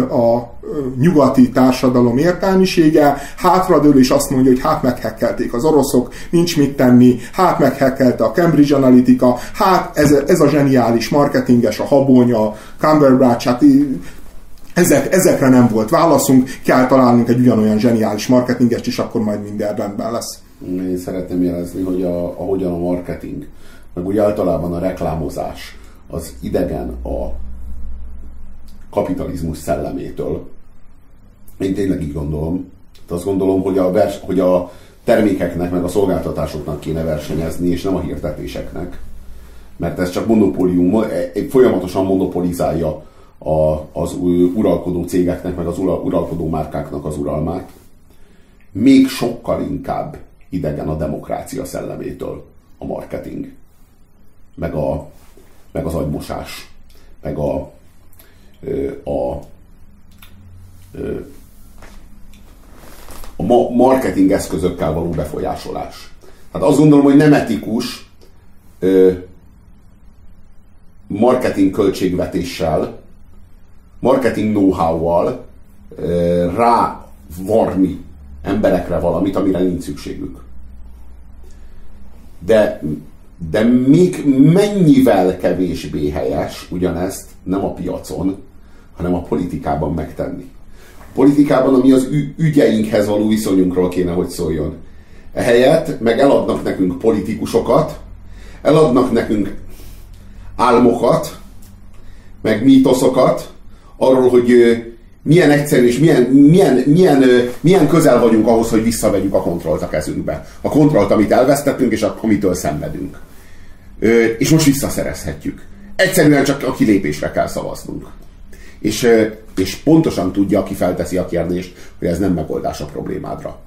a nyugati társadalom értelmisége hátradől és azt mondja, hogy hát meghekkelték az oroszok, nincs mit tenni, hát meghekkelte a Cambridge Analytica, hát ez, ez a zseniális marketinges, a Habonya, Cumberbatch, hát ezek, ezekre nem volt válaszunk, kell találnunk egy ugyanolyan zseniális marketingest, és akkor majd minden rendben lesz. Én szeretném jelezni, hogy a, ahogyan a marketing, meg úgy általában a reklámozás az idegen a kapitalizmus szellemétől. Én tényleg így gondolom. De azt gondolom, hogy a, vers, hogy a termékeknek, meg a szolgáltatásoknak kéne versenyezni, és nem a hirdetéseknek. Mert ez csak monopólium, folyamatosan monopolizálja a, az uralkodó cégeknek, meg az uralkodó márkáknak az uralmát. Még sokkal inkább idegen a demokrácia szellemétől a marketing, meg, a, meg az agymosás, meg a, a, a marketing eszközökkel való befolyásolás. Hát azt gondolom, hogy nem etikus marketing költségvetéssel, marketing know-how-val rávarni emberekre valamit, amire nincs szükségük. De de még mennyivel kevésbé helyes ugyanezt nem a piacon, hanem a politikában megtenni. A politikában, ami az ügyeinkhez való viszonyunkról kéne, hogy szóljon. Ehelyett meg eladnak nekünk politikusokat, eladnak nekünk álmokat, meg mítoszokat, arról, hogy milyen egyszerű és milyen, milyen, milyen, milyen közel vagyunk ahhoz, hogy visszavegyük a kontrollt a kezünkbe. A kontrollt, amit elvesztettünk, és amitől szenvedünk. És most visszaszerezhetjük. Egyszerűen csak a kilépésre kell szavaznunk és, és pontosan tudja, aki felteszi a kérdést, hogy ez nem megoldás a problémádra.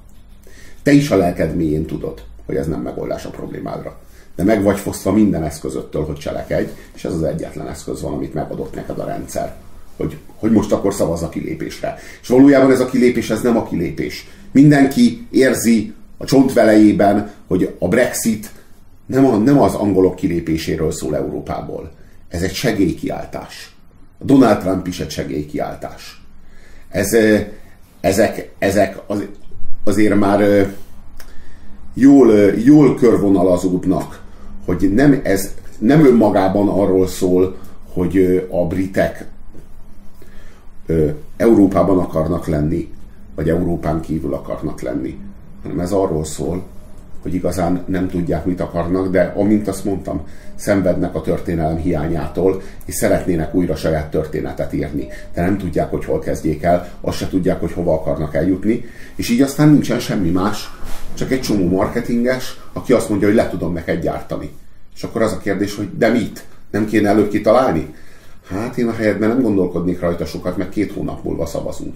Te is a lelked mélyén tudod, hogy ez nem megoldás a problémádra. De meg vagy fosztva minden eszközöttől, hogy cselekedj, és ez az egyetlen eszköz van, amit megadott neked a rendszer. Hogy, hogy most akkor szavaz a kilépésre. És valójában ez a kilépés, ez nem a kilépés. Mindenki érzi a csontvelejében, hogy a Brexit nem, a, nem az angolok kilépéséről szól Európából. Ez egy segélykiáltás. Donald Trump is egy segélykiáltás. Ez, ezek, ezek az, azért már jól, jól körvonalazódnak, hogy nem, ez nem önmagában arról szól, hogy a britek Európában akarnak lenni, vagy Európán kívül akarnak lenni, hanem ez arról szól, hogy igazán nem tudják, mit akarnak, de amint azt mondtam, szenvednek a történelem hiányától, és szeretnének újra saját történetet írni, de nem tudják, hogy hol kezdjék el, azt se tudják, hogy hova akarnak eljutni, és így aztán nincsen semmi más, csak egy csomó marketinges, aki azt mondja, hogy le tudom neked gyártani. És akkor az a kérdés, hogy de mit? Nem kéne előbb kitalálni? Hát én a helyetben nem gondolkodnék rajta sokat, mert két hónap múlva szavazunk.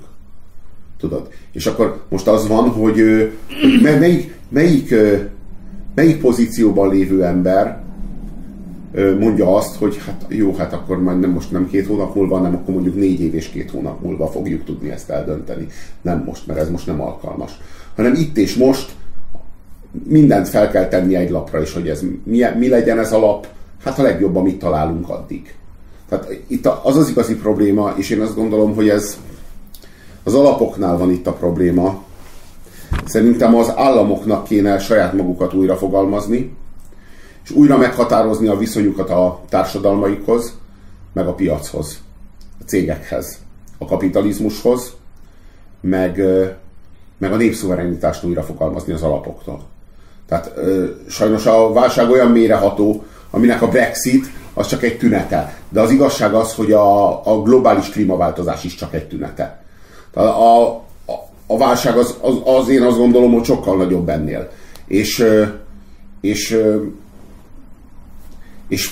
Tudod? És akkor most az van, hogy, melyik, melyik, melyik pozícióban lévő ember mondja azt, hogy hát jó, hát akkor majd nem most nem két hónap múlva, hanem akkor mondjuk négy év és két hónap múlva fogjuk tudni ezt eldönteni. Nem most, mert ez most nem alkalmas. Hanem itt és most mindent fel kell tenni egy lapra is, hogy ez mi, mi legyen ez a lap, hát a legjobb, amit találunk addig. Tehát itt az az igazi probléma, és én azt gondolom, hogy ez az alapoknál van itt a probléma. Szerintem az államoknak kéne saját magukat újra fogalmazni, és újra meghatározni a viszonyukat a társadalmaikhoz, meg a piachoz, a cégekhez, a kapitalizmushoz, meg, meg a népszuverenitást újra fogalmazni az alapoktól. Tehát sajnos a válság olyan mélyreható, aminek a Brexit az csak egy tünete. De az igazság az, hogy a, a globális klímaváltozás is csak egy tünete. A, a, a válság az, az, az én azt gondolom, hogy sokkal nagyobb ennél. És, és, és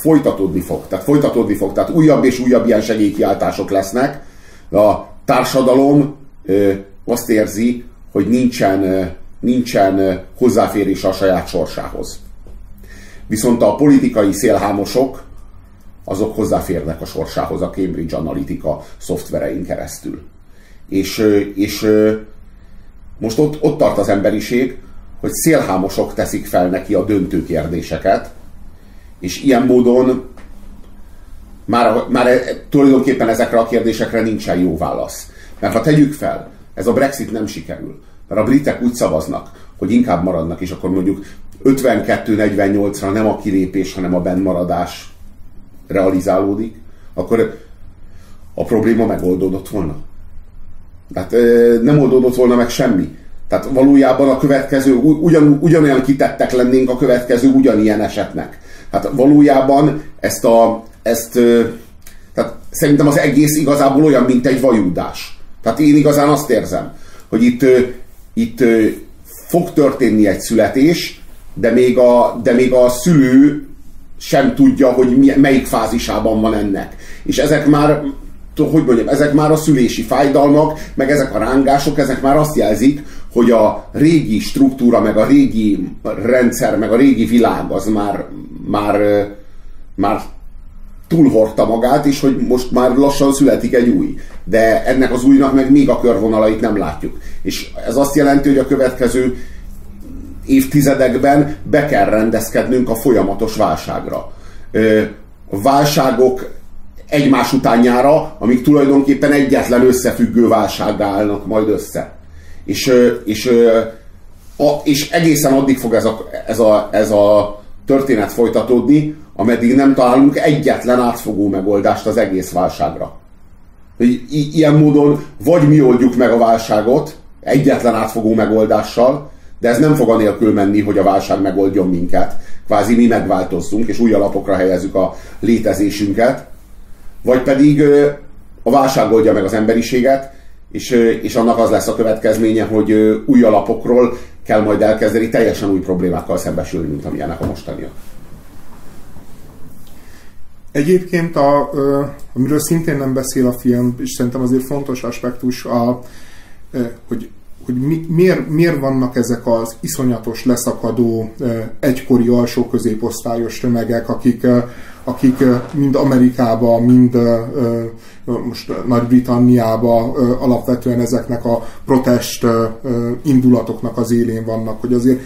folytatódni fog. Tehát folytatódni fog. Tehát újabb és újabb ilyen segélykiáltások lesznek. A társadalom azt érzi, hogy nincsen, nincsen hozzáférés a saját sorsához. Viszont a politikai szélhámosok azok hozzáférnek a sorsához a Cambridge Analytica szoftverein keresztül. És, és most ott, ott tart az emberiség, hogy szélhámosok teszik fel neki a döntő kérdéseket, és ilyen módon már, már tulajdonképpen ezekre a kérdésekre nincsen jó válasz. Mert ha tegyük fel, ez a Brexit nem sikerül, mert a britek úgy szavaznak, hogy inkább maradnak, és akkor mondjuk 52-48-ra nem a kilépés, hanem a bennmaradás realizálódik, akkor a probléma megoldódott volna. Tehát nem oldódott volna meg semmi. Tehát valójában a következő, ugyan, ugyanolyan kitettek lennénk a következő ugyanilyen esetnek. Hát valójában ezt a, ezt, tehát szerintem az egész igazából olyan, mint egy vajúdás. Tehát én igazán azt érzem, hogy itt, itt fog történni egy születés, de még a, de még a szülő sem tudja, hogy mi, melyik fázisában van ennek. És ezek már, hogy mondjam, ezek már a szülési fájdalmak, meg ezek a rángások, ezek már azt jelzik, hogy a régi struktúra, meg a régi rendszer, meg a régi világ az már, már, már túlhordta magát, és hogy most már lassan születik egy új. De ennek az újnak meg még a körvonalait nem látjuk. És ez azt jelenti, hogy a következő évtizedekben be kell rendezkednünk a folyamatos válságra. Válságok egymás utánjára, amik tulajdonképpen egyetlen összefüggő válsággá állnak majd össze. És, és, a, és egészen addig fog ez a, ez, a, ez a történet folytatódni, ameddig nem találunk egyetlen átfogó megoldást az egész válságra. I- ilyen módon vagy mi oldjuk meg a válságot egyetlen átfogó megoldással, de ez nem fog anélkül menni, hogy a válság megoldjon minket. Kvázi mi megváltozzunk, és új alapokra helyezzük a létezésünket. Vagy pedig a válság oldja meg az emberiséget, és, és annak az lesz a következménye, hogy új alapokról kell majd elkezdeni teljesen új problémákkal szembesülni, mint amilyenek a mostaniak. Egyébként, a, amiről szintén nem beszél a film, és szerintem azért fontos aspektus, a, hogy hogy mi, miért, miért vannak ezek az iszonyatos leszakadó egykori alsó középosztályos tömegek, akik, akik mind Amerikába, mind most Nagy-Britanniába alapvetően ezeknek a protest indulatoknak az élén vannak, hogy azért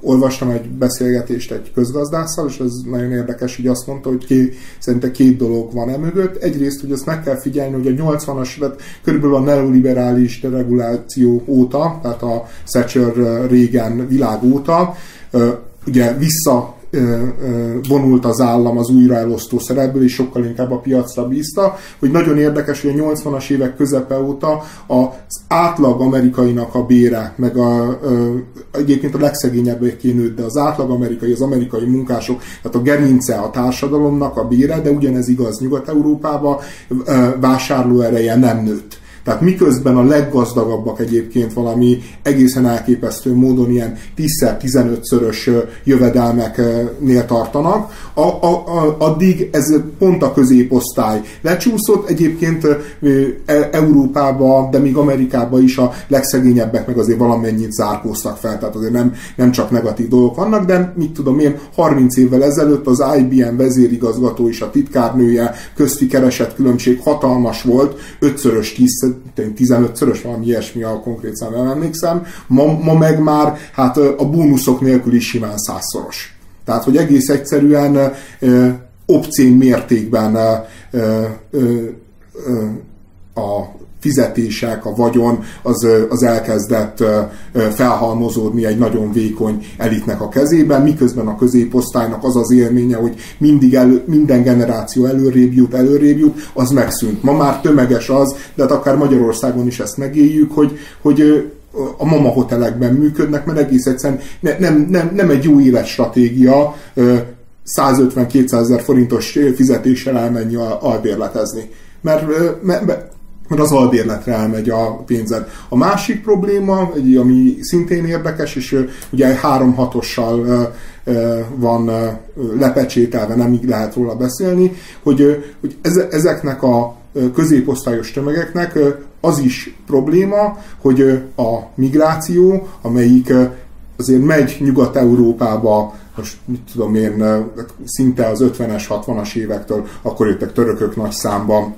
olvastam egy beszélgetést egy közgazdásszal, és ez nagyon érdekes, hogy azt mondta, hogy két, szerinte két dolog van e mögött. Egyrészt, hogy azt meg kell figyelni, hogy a 80-as, évet körülbelül a neoliberális dereguláció óta, tehát a Thatcher régen világ óta, ugye vissza vonult az állam az újraelosztó szerepből, és sokkal inkább a piacra bízta, hogy nagyon érdekes, hogy a 80-as évek közepe óta az átlag amerikainak a bére, meg a, egyébként a legszegényebbeké nőtt, de az átlag amerikai, az amerikai munkások, tehát a gerince a társadalomnak a bére, de ugyanez igaz Nyugat-Európában, vásárlóereje nem nőtt. Tehát miközben a leggazdagabbak egyébként valami egészen elképesztő módon ilyen 10-15-szörös jövedelmeknél tartanak, a, a, a, addig ez pont a középosztály. Lecsúszott, egyébként e, Európába, de még Amerikába is a legszegényebbek meg azért valamennyit zárkóztak fel, tehát azért nem, nem csak negatív dolgok vannak, de mit tudom én, 30 évvel ezelőtt az IBM vezérigazgató és a titkárnője közti keresett különbség hatalmas volt, ötszörös, tíz, 15-szörös, valami ilyesmi a konkrét szám, nem emlékszem. Ma, ma meg már hát a bónuszok nélkül is simán százszoros. Tehát, hogy egész egyszerűen ö, obcén mértékben ö, ö, a fizetések, a vagyon az, az elkezdett felhalmozódni egy nagyon vékony elitnek a kezében, miközben a középosztálynak az az élménye, hogy mindig elő, minden generáció előrébb jut, előrébb jut, az megszűnt. Ma már tömeges az, de hát akár Magyarországon is ezt megéljük, hogy, hogy a mama hotelekben működnek, mert egész egyszerűen ne, nem, nem, nem egy jó életstratégia 150-200 ezer forintos fizetéssel elmenni albérletezni. Mert, mert mert az albérletre elmegy a pénzed. A másik probléma, egy, ami szintén érdekes, és ugye három hatossal van lepecsételve, nem így lehet róla beszélni, hogy, hogy ezeknek a középosztályos tömegeknek az is probléma, hogy a migráció, amelyik azért megy Nyugat-Európába, most mit tudom én, szinte az 50-es, 60-as évektől, akkor jöttek törökök nagy számban,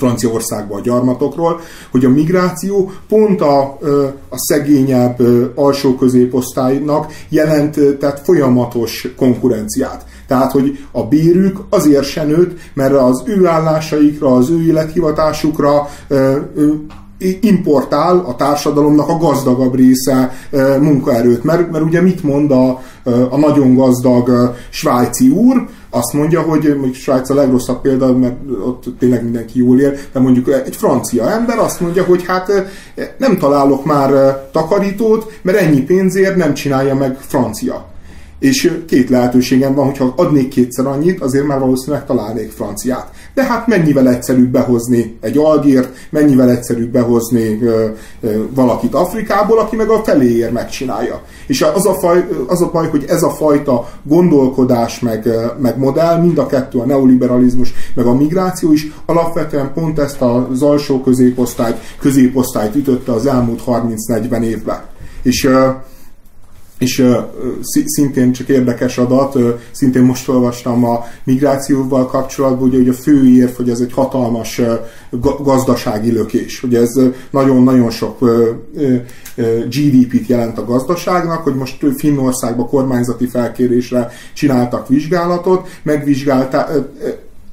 Franciaországba a gyarmatokról, hogy a migráció pont a, a szegényebb alsó középosztálynak jelentett folyamatos konkurenciát. Tehát, hogy a bérük azért se nőtt, mert az ő állásaikra, az ő élethivatásukra importál a társadalomnak a gazdagabb része munkaerőt. Mert, mert ugye mit mond a, a nagyon gazdag svájci úr? Azt mondja, hogy mondjuk Svájc a legrosszabb példa, mert ott tényleg mindenki jól él, de mondjuk egy francia ember azt mondja, hogy hát nem találok már takarítót, mert ennyi pénzért nem csinálja meg francia. És két lehetőségem van, hogyha adnék kétszer annyit, azért már valószínűleg találnék franciát. De hát mennyivel egyszerűbb behozni egy algért, mennyivel egyszerűbb behozni ö, ö, valakit Afrikából, aki meg a feléért megcsinálja. És az a, faj, az a baj, hogy ez a fajta gondolkodás, meg, meg modell, mind a kettő, a neoliberalizmus, meg a migráció is alapvetően pont ezt az alsó középosztályt, középosztályt ütötte az elmúlt 30-40 évben. És és szintén csak érdekes adat, szintén most olvastam a migrációval kapcsolatban, ugye, hogy a fő érv, hogy ez egy hatalmas gazdasági lökés, hogy ez nagyon-nagyon sok GDP-t jelent a gazdaságnak, hogy most Finnországban kormányzati felkérésre csináltak vizsgálatot, megvizsgálták,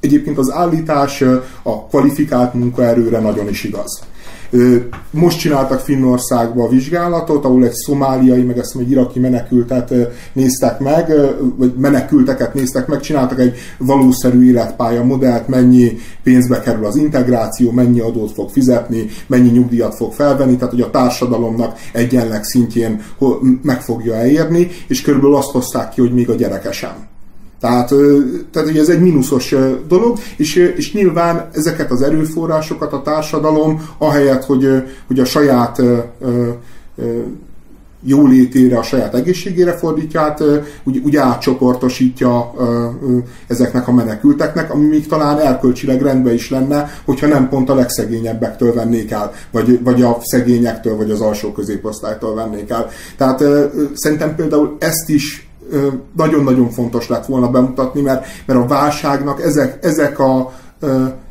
egyébként az állítás a kvalifikált munkaerőre nagyon is igaz. Most csináltak Finnországba a vizsgálatot, ahol egy szomáliai, meg ezt egy iraki menekültet néztek meg, vagy menekülteket néztek meg, csináltak egy valószerű életpálya modellt, mennyi pénzbe kerül az integráció, mennyi adót fog fizetni, mennyi nyugdíjat fog felvenni, tehát hogy a társadalomnak egyenleg szintjén meg fogja elérni, és körülbelül azt hozták ki, hogy még a gyereke sem. Tehát, tehát ugye ez egy mínuszos dolog, és, és nyilván ezeket az erőforrásokat a társadalom, ahelyett, hogy, hogy a saját jólétére, a saját egészségére fordítja át, úgy, úgy átcsoportosítja ezeknek a menekülteknek, ami még talán erkölcsileg rendben is lenne, hogyha nem pont a legszegényebbektől vennék el, vagy, vagy a szegényektől, vagy az alsó középosztálytól vennék el. Tehát szerintem például ezt is nagyon-nagyon fontos lett volna bemutatni, mert, mert a válságnak ezek, ezek a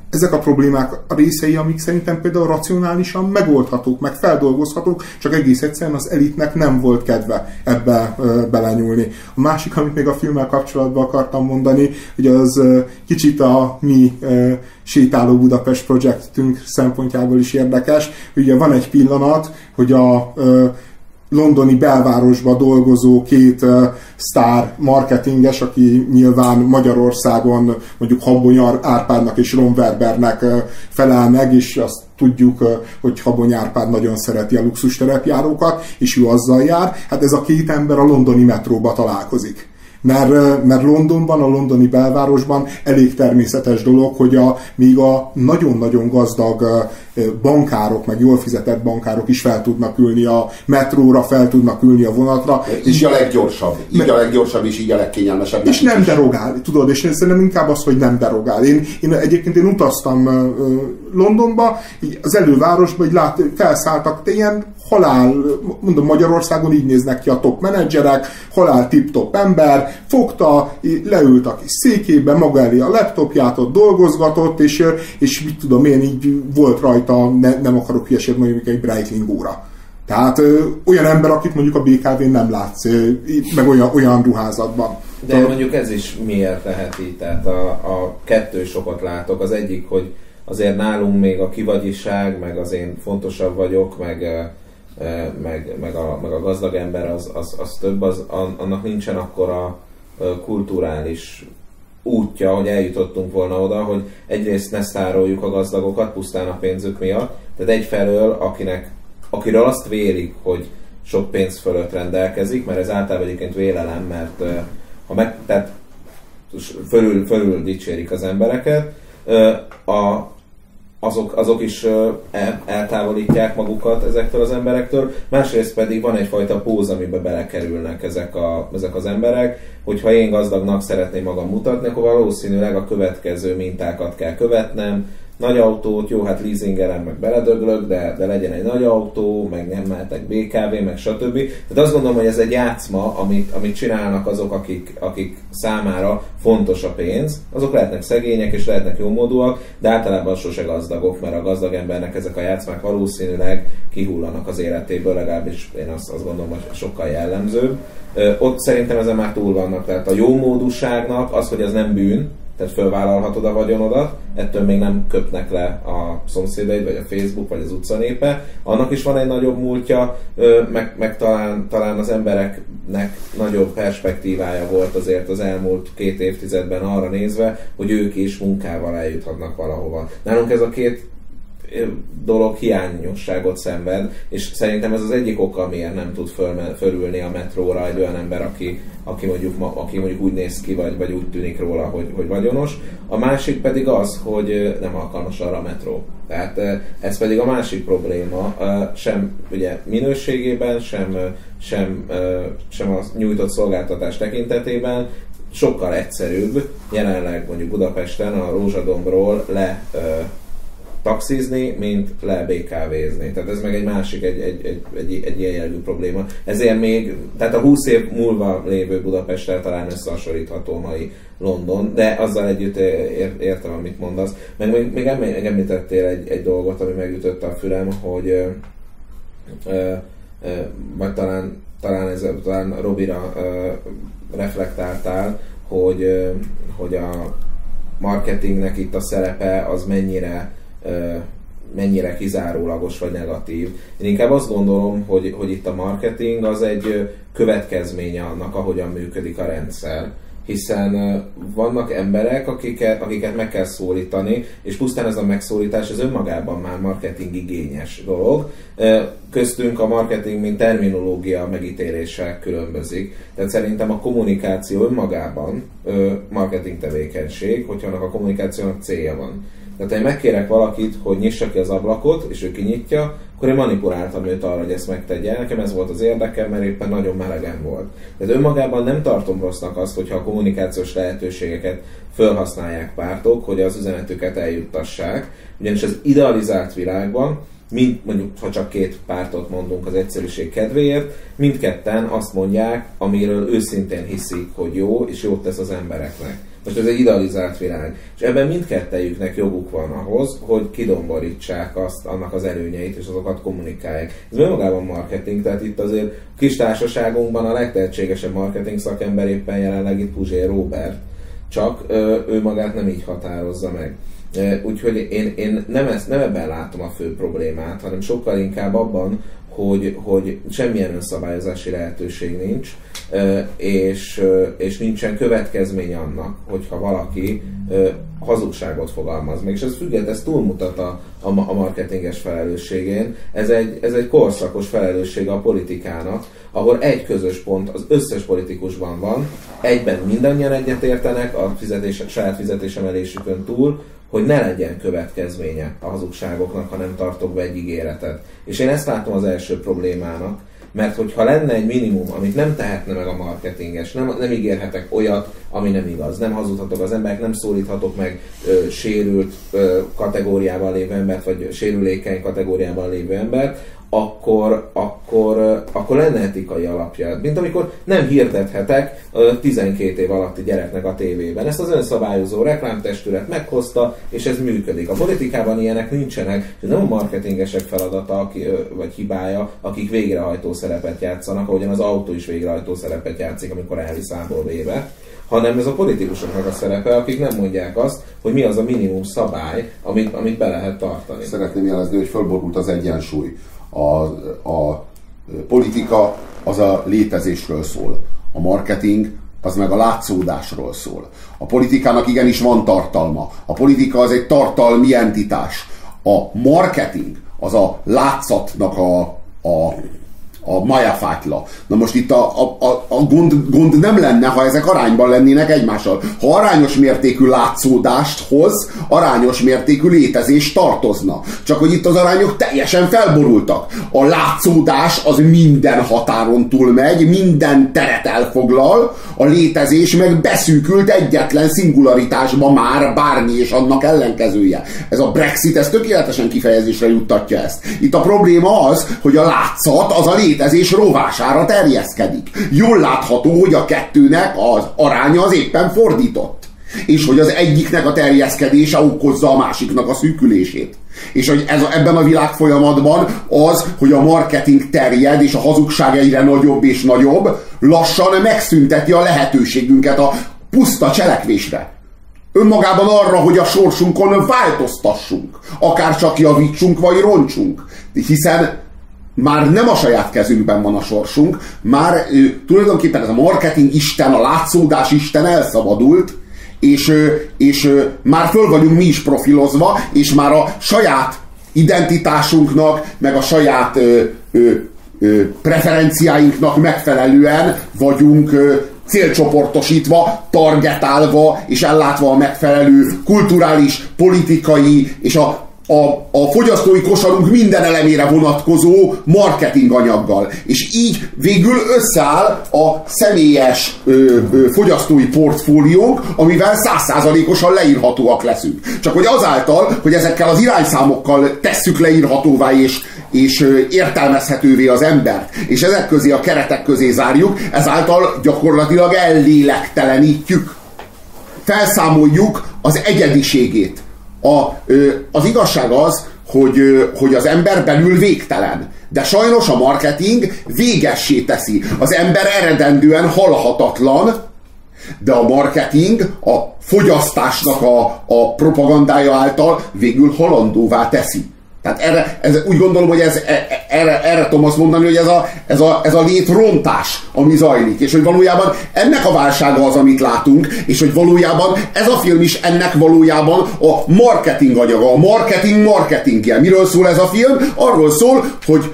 ezek a problémák a részei, amik szerintem például racionálisan megoldhatók, meg feldolgozhatók, csak egész egyszerűen az elitnek nem volt kedve ebbe belenyúlni. A másik, amit még a filmmel kapcsolatban akartam mondani, hogy az kicsit a mi sétáló Budapest projektünk szempontjából is érdekes. Ugye van egy pillanat, hogy a londoni belvárosba dolgozó két uh, sztár marketinges, aki nyilván Magyarországon mondjuk Habony Árpádnak és Ron Werbernek uh, felel meg, és azt tudjuk, uh, hogy Habony Árpád nagyon szereti a luxus terepjárókat, és ő azzal jár. Hát ez a két ember a londoni metróba találkozik mert, mert Londonban, a londoni belvárosban elég természetes dolog, hogy a, még a nagyon-nagyon gazdag bankárok, meg jól fizetett bankárok is fel tudnak ülni a metróra, fel tudnak ülni a vonatra. És így a leggyorsabb. Így mert, a leggyorsabb, és így a legkényelmesebb. És nem derogál, tudod, és szerintem inkább az, hogy nem derogál. Én, én egyébként én utaztam Londonba, így az elővárosba, így lát, felszálltak ilyen halál, mondom Magyarországon így néznek ki a top menedzserek, halál tip-top ember, fogta, leült a kis székébe, maga elé a laptopját, ott dolgozgatott, és, és mit tudom én, így volt rajta, ne, nem akarok hülyeséget mondjuk egy Breitling óra. Tehát ö, olyan ember, akit mondjuk a BKV-n nem látsz, ö, meg olyan, olyan ruházatban. De Tehát, mondjuk ez is miért lehet így, tehát a, a kettő sokat látok. Az egyik, hogy azért nálunk még a kivagyiság, meg az én fontosabb vagyok, meg meg, meg, a, meg a gazdag ember az, az, az több, az, annak nincsen akkor a kulturális útja, hogy eljutottunk volna oda, hogy egyrészt ne szároljuk a gazdagokat pusztán a pénzük miatt, tehát egyfelől, akinek, akiről azt vélik, hogy sok pénz fölött rendelkezik, mert ez általában egyébként vélelem, mert ha meg, tehát fölül, fölül dicsérik az embereket, a, azok, azok is el, eltávolítják magukat ezektől az emberektől, másrészt pedig van egyfajta póz, amiben belekerülnek ezek, a, ezek az emberek, hogyha én gazdagnak szeretném magam mutatni, akkor valószínűleg a következő mintákat kell követnem, nagy autót, jó, hát leasingelem, meg beledöglök, de, de legyen egy nagy autó, meg nem mehetek BKV, meg stb. Tehát azt gondolom, hogy ez egy játszma, amit, amit csinálnak azok, akik, akik számára fontos a pénz. Azok lehetnek szegények és lehetnek jómódúak, de általában sose gazdagok, mert a gazdag embernek ezek a játszmák valószínűleg kihullanak az életéből, legalábbis én azt, azt gondolom, hogy sokkal jellemzőbb. Ott szerintem ezen már túl vannak, tehát a jómódúságnak az, hogy az nem bűn, tehát fölvállalhatod a vagyonodat, ettől még nem köpnek le a szomszédaid, vagy a Facebook, vagy az utcanépe. Annak is van egy nagyobb múltja, meg, meg talán, talán az embereknek nagyobb perspektívája volt azért az elmúlt két évtizedben arra nézve, hogy ők is munkával eljuthatnak valahova. Nálunk ez a két dolog hiányosságot szenved, és szerintem ez az egyik oka, miért nem tud föl, fölülni a metróra egy olyan ember, aki, aki, mondjuk, aki mondjuk úgy néz ki, vagy, vagy úgy tűnik róla, hogy, hogy vagyonos. A másik pedig az, hogy nem alkalmas arra a metró. Tehát ez pedig a másik probléma, sem ugye minőségében, sem, sem, sem a nyújtott szolgáltatás tekintetében, sokkal egyszerűbb jelenleg mondjuk Budapesten a Rózsadombról le taxizni, mint le BKV-zni. Tehát ez meg egy másik, egy, egy, egy, egy, egy ilyen jellegű probléma. Ezért még, tehát a 20 év múlva lévő Budapesttel talán összehasonlítható mai London, de azzal együtt értem, amit mondasz. Meg még, még említettél egy, egy dolgot, ami megütötte a fülem, hogy ö, ö, vagy talán, talán, ez, talán Robira ö, reflektáltál, hogy, ö, hogy a marketingnek itt a szerepe az mennyire mennyire kizárólagos vagy negatív. Én inkább azt gondolom, hogy, hogy itt a marketing az egy következménye annak, ahogyan működik a rendszer hiszen vannak emberek, akiket, akiket meg kell szólítani, és pusztán ez a megszólítás ez önmagában már marketing igényes dolog. Köztünk a marketing, mint terminológia megítélése különbözik. Tehát szerintem a kommunikáció önmagában marketing tevékenység, hogyha annak a kommunikációnak célja van. Tehát én megkérek valakit, hogy nyissa ki az ablakot, és ő kinyitja, akkor én manipuláltam őt arra, hogy ezt megtegye. Nekem ez volt az érdekem, mert éppen nagyon melegen volt. Tehát önmagában nem tartom rossznak azt, hogyha a kommunikációs lehetőségeket felhasználják pártok, hogy az üzenetüket eljuttassák. Ugyanis az idealizált világban mind, mondjuk ha csak két pártot mondunk az egyszerűség kedvéért, mindketten azt mondják, amiről őszintén hiszik, hogy jó, és jót tesz az embereknek. Most ez egy idealizált világ. És ebben mindkettejüknek joguk van ahhoz, hogy kidomborítsák azt, annak az előnyeit, és azokat kommunikálják. Ez önmagában marketing, tehát itt azért a kis társaságunkban a legtehetségesebb marketing szakember éppen jelenleg itt Puzsé Robert, csak ő magát nem így határozza meg. Úgyhogy én, én nem, ezt, nem ebben látom a fő problémát, hanem sokkal inkább abban, hogy, hogy semmilyen önszabályozási lehetőség nincs, és, és nincsen következmény annak, hogyha valaki hazugságot fogalmaz meg. És ez függet, ez túlmutat a, a, a marketinges felelősségén. Ez egy, ez egy korszakos felelősség a politikának, ahol egy közös pont az összes politikusban van, egyben mindannyian egyetértenek a fizetés, saját fizetésemelésükön túl, hogy ne legyen következménye a hazugságoknak, ha nem tartok be egy ígéretet. És én ezt látom az első problémának, mert hogyha lenne egy minimum, amit nem tehetne meg a marketinges, nem, nem ígérhetek olyat, ami nem igaz, nem hazudhatok az emberek, nem szólíthatok meg ö, sérült ö, kategóriában lévő embert, vagy sérülékeny kategóriában lévő embert, akkor, akkor, akkor lenne etikai alapja. Mint amikor nem hirdethetek 12 év alatti gyereknek a tévében. Ezt az önszabályozó reklámtestület meghozta, és ez működik. A politikában ilyenek nincsenek, ez nem a marketingesek feladata aki, vagy hibája, akik végrehajtó szerepet játszanak, ahogyan az autó is végrehajtó szerepet játszik, amikor elvisz B-be hanem ez a politikusoknak a szerepe, akik nem mondják azt, hogy mi az a minimum szabály, amit, amit be lehet tartani. Szeretném jelezni, hogy fölborult az egyensúly a, a politika az a létezésről szól. A marketing az meg a látszódásról szól. A politikának igenis van tartalma. A politika az egy tartalmi entitás. A marketing az a látszatnak a, a a majafátla. Na most itt a, a, a, a gond, gond nem lenne, ha ezek arányban lennének egymással. Ha arányos mértékű látszódást hoz, arányos mértékű létezés tartozna. Csak hogy itt az arányok teljesen felborultak. A látszódás az minden határon túl megy, minden teret elfoglal, a létezés meg beszűkült egyetlen szingularitásba már bármi és annak ellenkezője. Ez a Brexit, ez tökéletesen kifejezésre juttatja ezt. Itt a probléma az, hogy a látszat az a létezés létezés rovására terjeszkedik. Jól látható, hogy a kettőnek az aránya az éppen fordított. És hogy az egyiknek a terjeszkedése okozza a másiknak a szűkülését. És hogy ez, ebben a világ folyamatban az, hogy a marketing terjed, és a hazugság egyre nagyobb és nagyobb, lassan megszünteti a lehetőségünket a puszta cselekvésre. Önmagában arra, hogy a sorsunkon változtassunk. Akár csak javítsunk, vagy roncsunk. Hiszen már nem a saját kezünkben van a sorsunk, már ő, tulajdonképpen ez a marketing isten, a látszódás isten elszabadult, és, és már föl vagyunk mi is profilozva, és már a saját identitásunknak, meg a saját ö, ö, ö, preferenciáinknak megfelelően vagyunk ö, célcsoportosítva, targetálva és ellátva a megfelelő kulturális, politikai és a a, a fogyasztói kosarunk minden elemére vonatkozó marketing anyaggal. És így végül összeáll a személyes ö, ö, fogyasztói portfóliónk, amivel százszázalékosan leírhatóak leszünk. Csak hogy azáltal, hogy ezekkel az irányszámokkal tesszük leírhatóvá és, és értelmezhetővé az embert, és ezek közé a keretek közé zárjuk, ezáltal gyakorlatilag ellélektelenítjük. Felszámoljuk az egyediségét a, az igazság az, hogy, hogy az ember belül végtelen. De sajnos a marketing végessé teszi. Az ember eredendően halhatatlan, de a marketing a fogyasztásnak a, a propagandája által végül halandóvá teszi. Tehát erre, ez, úgy gondolom, hogy ez, e, e, erre, erre tudom azt mondani, hogy ez a, ez, a, ez a létrontás, ami zajlik, és hogy valójában ennek a válsága az, amit látunk, és hogy valójában ez a film is ennek valójában a marketing anyaga, a marketing marketingje. Miről szól ez a film? Arról szól, hogy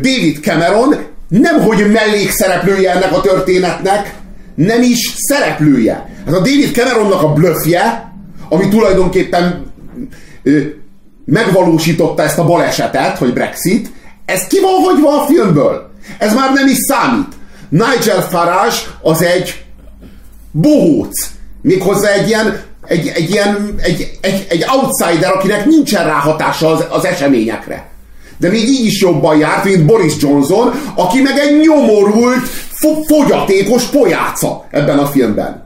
David Cameron nem hogy mellékszereplője ennek a történetnek, nem is szereplője. Hát a David Cameronnak a blöffje, ami tulajdonképpen megvalósította ezt a balesetet, hogy Brexit, ez ki van hagyva a filmből. Ez már nem is számít. Nigel Farage az egy bohóc. Méghozzá egy ilyen, egy, egy, ilyen egy, egy, egy outsider, akinek nincsen ráhatása az, az eseményekre. De még így is jobban járt, mint Boris Johnson, aki meg egy nyomorult, fo- fogyatékos pojáca ebben a filmben.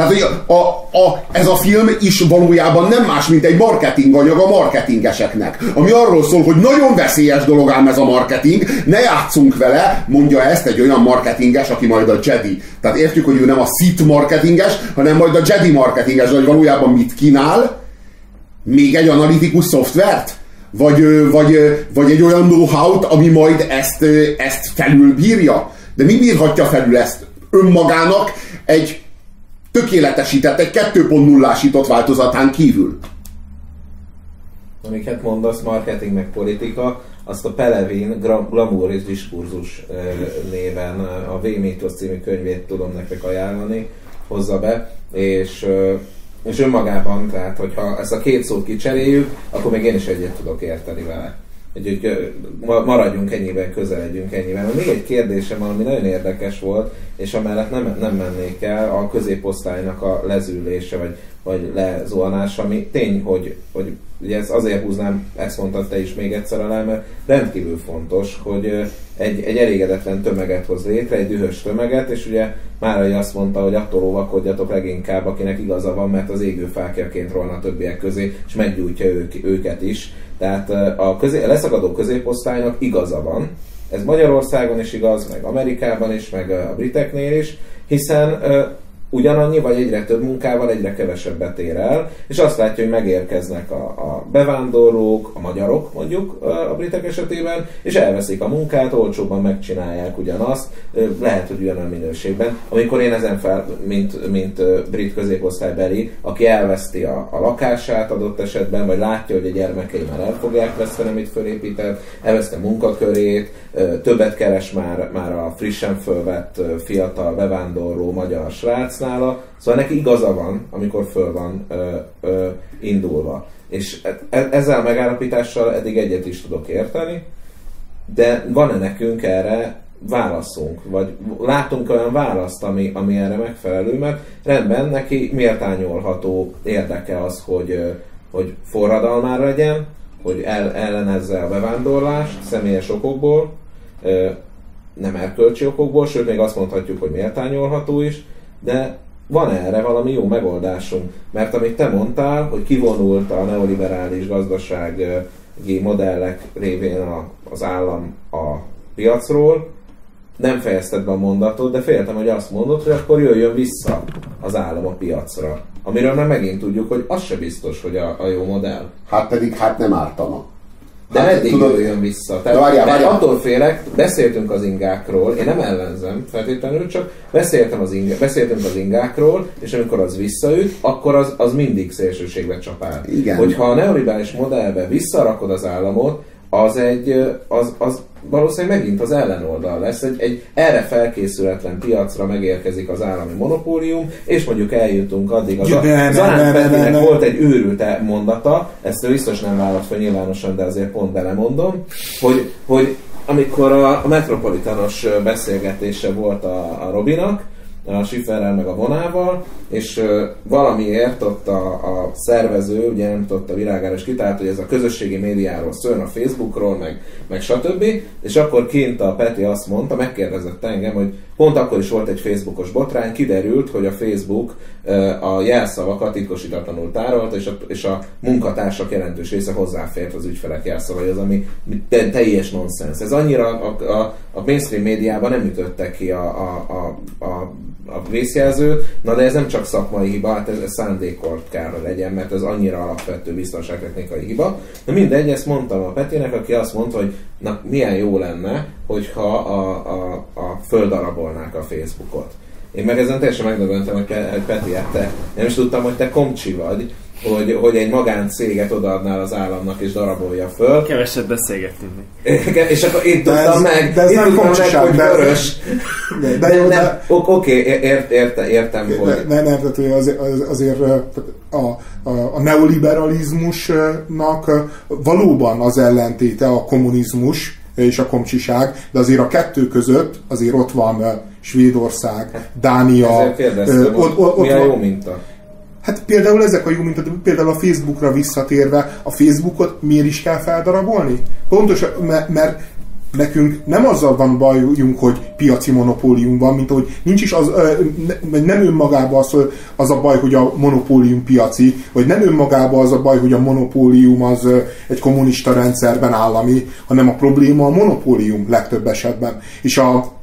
Tehát, hogy a, a, ez a film is valójában nem más, mint egy marketinganyag a marketingeseknek. Ami arról szól, hogy nagyon veszélyes dolog ám ez a marketing, ne játszunk vele, mondja ezt egy olyan marketinges, aki majd a Jedi. Tehát értjük, hogy ő nem a Sith marketinges, hanem majd a Jedi marketinges, hogy valójában mit kínál? Még egy analitikus szoftvert? Vagy, vagy, vagy egy olyan know-how-t, ami majd ezt, ezt felülbírja? De mi bírhatja felül ezt önmagának egy tökéletesített, egy 2.0-ásított változatán kívül. Amiket mondasz, marketing meg politika, azt a Pelevin Glamour és Diskurzus néven a V-Mythos című könyvét tudom nektek ajánlani, hozza be, és, és önmagában, tehát hogyha ezt a két szót kicseréljük, akkor még én is egyet tudok érteni vele. Úgyhogy maradjunk ennyiben, közeledjünk ennyiben. Még egy kérdésem, ami nagyon érdekes volt, és amellett nem, nem mennék el, a középosztálynak a lezülése, vagy, vagy lezuhanása, ami tény, hogy, hogy ugye ez azért húznám, ezt mondtad te is még egyszer alá, mert rendkívül fontos, hogy egy, egy elégedetlen tömeget hoz létre, egy dühös tömeget, és ugye Márai azt mondta, hogy attól óvakodjatok leginkább, akinek igaza van, mert az égő fákjaként rolna többiek közé, és meggyújtja ők, őket is. Tehát a, közé, a leszakadó középosztálynak igaza van, ez Magyarországon is igaz, meg Amerikában is, meg a briteknél is, hiszen ugyanannyi, vagy egyre több munkával egyre kevesebbet ér el, és azt látja, hogy megérkeznek a, a bevándorlók, a magyarok mondjuk a britek esetében, és elveszik a munkát, olcsóbban megcsinálják ugyanazt, lehet, hogy ugyanolyan minőségben. Amikor én ezen fel, mint, mint brit középosztálybeli, aki elveszti a, a lakását adott esetben, vagy látja, hogy a gyermekei már el fogják veszteni, amit fölépített, elveszti a munkakörét, többet keres már, már a frissen fölvett fiatal bevándorló magyar srác nála, szóval neki igaza van, amikor föl van ö, ö, indulva. És e, ezzel a megállapítással eddig egyet is tudok érteni, de van-e nekünk erre válaszunk, vagy látunk olyan választ, ami, ami erre megfelelő, mert rendben, neki méltányolható érdeke az, hogy, hogy forradalmára legyen, hogy el, ellenezze a bevándorlást személyes okokból, nem erkölcsi okokból, sőt még azt mondhatjuk, hogy méltányolható is, de van erre valami jó megoldásunk? Mert amit te mondtál, hogy kivonult a neoliberális gazdasági modellek révén a, az állam a piacról, nem fejezted be a mondatot, de féltem, hogy azt mondod, hogy akkor jöjjön vissza az állam a piacra. Amiről már megint tudjuk, hogy az se biztos, hogy a, a jó modell. Hát pedig hát nem ártana. De hát, eddig tudod, jön vissza. Tehát, várjál, várjál. attól félek, beszéltünk az ingákról, én nem ellenzem feltétlenül, csak beszéltem az ingá, beszéltünk az ingákról, és amikor az visszaüt, akkor az, az mindig szélsőségbe csapál. Igen. Hogyha a neoliberális modellbe visszarakod az államot, az egy, az, az valószínűleg megint az ellenoldal lesz. Egy, egy erre felkészületlen piacra megérkezik az állami monopólium, és mondjuk eljutunk addig. Az, ne, ne, volt egy őrült mondata, ezt ő biztos nem vállalt fel nyilvánosan, de azért pont belemondom, hogy, hogy amikor a, a metropolitanos beszélgetése volt a, a Robinak, a Schifferrel meg a vonával, és valamiért ott a, a szervező, ugye nem tudott a világára, és kitalált, hogy ez a közösségi médiáról szól, a Facebookról, meg, meg stb. És akkor kint a Peti azt mondta, megkérdezett engem, hogy pont akkor is volt egy Facebookos botrány, kiderült, hogy a Facebook a jelszavakat titkosítatlanul tárolt, és a, és a munkatársak jelentős része hozzáfért az ügyfelek jelszavaihoz, ami te, teljes nonsens. Ez annyira a, a, a mainstream médiában nem ütötte ki a, a, a, a a vészjelző, na de ez nem csak szakmai hiba, hát ez, ez szándékolt kell, hogy legyen, mert ez annyira alapvető biztonságtechnikai hiba. De mindegy, ezt mondtam a Petinek, aki azt mondta, hogy na milyen jó lenne, hogyha a, a, a földarabolnák a Facebookot. Én meg ezen teljesen megdöbbentem, hogy Peti, hát te nem is tudtam, hogy te komcsi vagy, hogy, hogy egy magáncéget odaadnál az államnak és darabolja föl. Keveset beszélgettünk És akkor én tudtam ez, meg, de ez nem tudtam meg, hogy vörös. De, de, de, de, oké, okay, ért, ért, értem, de, hogy... Ne, nem, tehát azért, azért a, a, a neoliberalizmusnak valóban az ellentéte a kommunizmus, és a komcsiság, de azért a kettő között azért ott van Svédország, Dánia. Ezért ott, ott, ott, mi a jó minta? Hát például ezek a jó mint például a Facebookra visszatérve, a Facebookot miért is kell feldarabolni? Pontosan, mert nekünk nem azzal van bajunk, hogy piaci monopólium van, mint hogy nincs is az, nem önmagában az, az a baj, hogy a monopólium piaci, vagy nem önmagában az a baj, hogy a monopólium az egy kommunista rendszerben állami, hanem a probléma a monopólium legtöbb esetben. És a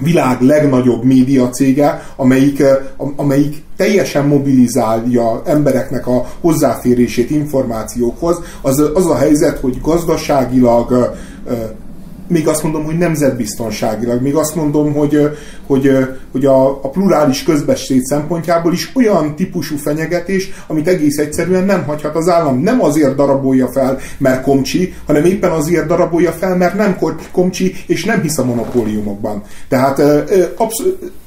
világ legnagyobb média cége, amelyik, amelyik teljesen mobilizálja embereknek a hozzáférését információkhoz, az, az a helyzet, hogy gazdaságilag még azt mondom, hogy nemzetbiztonságilag, még azt mondom, hogy, hogy, hogy a, a plurális közbeszéd szempontjából is olyan típusú fenyegetés, amit egész egyszerűen nem hagyhat az állam. Nem azért darabolja fel, mert komcsi, hanem éppen azért darabolja fel, mert nem komcsi, és nem hisz a monopóliumokban. Tehát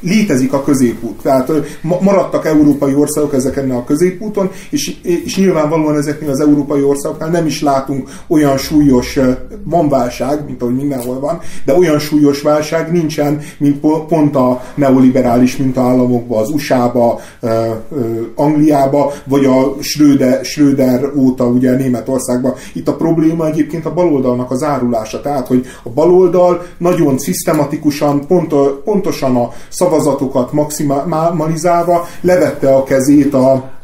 létezik a középút. Tehát maradtak európai országok ezeken a középúton, és, és nyilvánvalóan ezeknél az európai országoknál nem is látunk olyan súlyos van válság, mint ahogy mindenhol van, de olyan súlyos válság nincsen, mint pont a neoliberális mintaállamokban, az USA-ba, Angliába, vagy a Schröder, Schröder óta ugye Németországban. Itt a probléma egyébként a baloldalnak az árulása, tehát hogy a baloldal nagyon szisztematikusan, pont, pontosan a szavazatokat maximalizálva levette a kezét a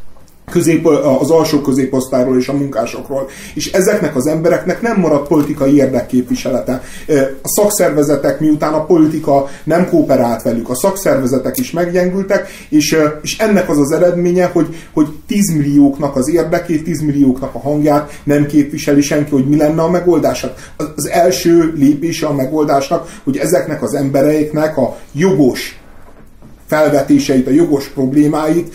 közép, az alsó középosztályról és a munkásokról. És ezeknek az embereknek nem maradt politikai érdekképviselete. A szakszervezetek, miután a politika nem kooperált velük, a szakszervezetek is meggyengültek, és, és ennek az az eredménye, hogy, hogy 10 millióknak az érdekét, 10 millióknak a hangját nem képviseli senki, hogy mi lenne a megoldás. Hát az első lépése a megoldásnak, hogy ezeknek az embereiknek a jogos felvetéseit, a jogos problémáit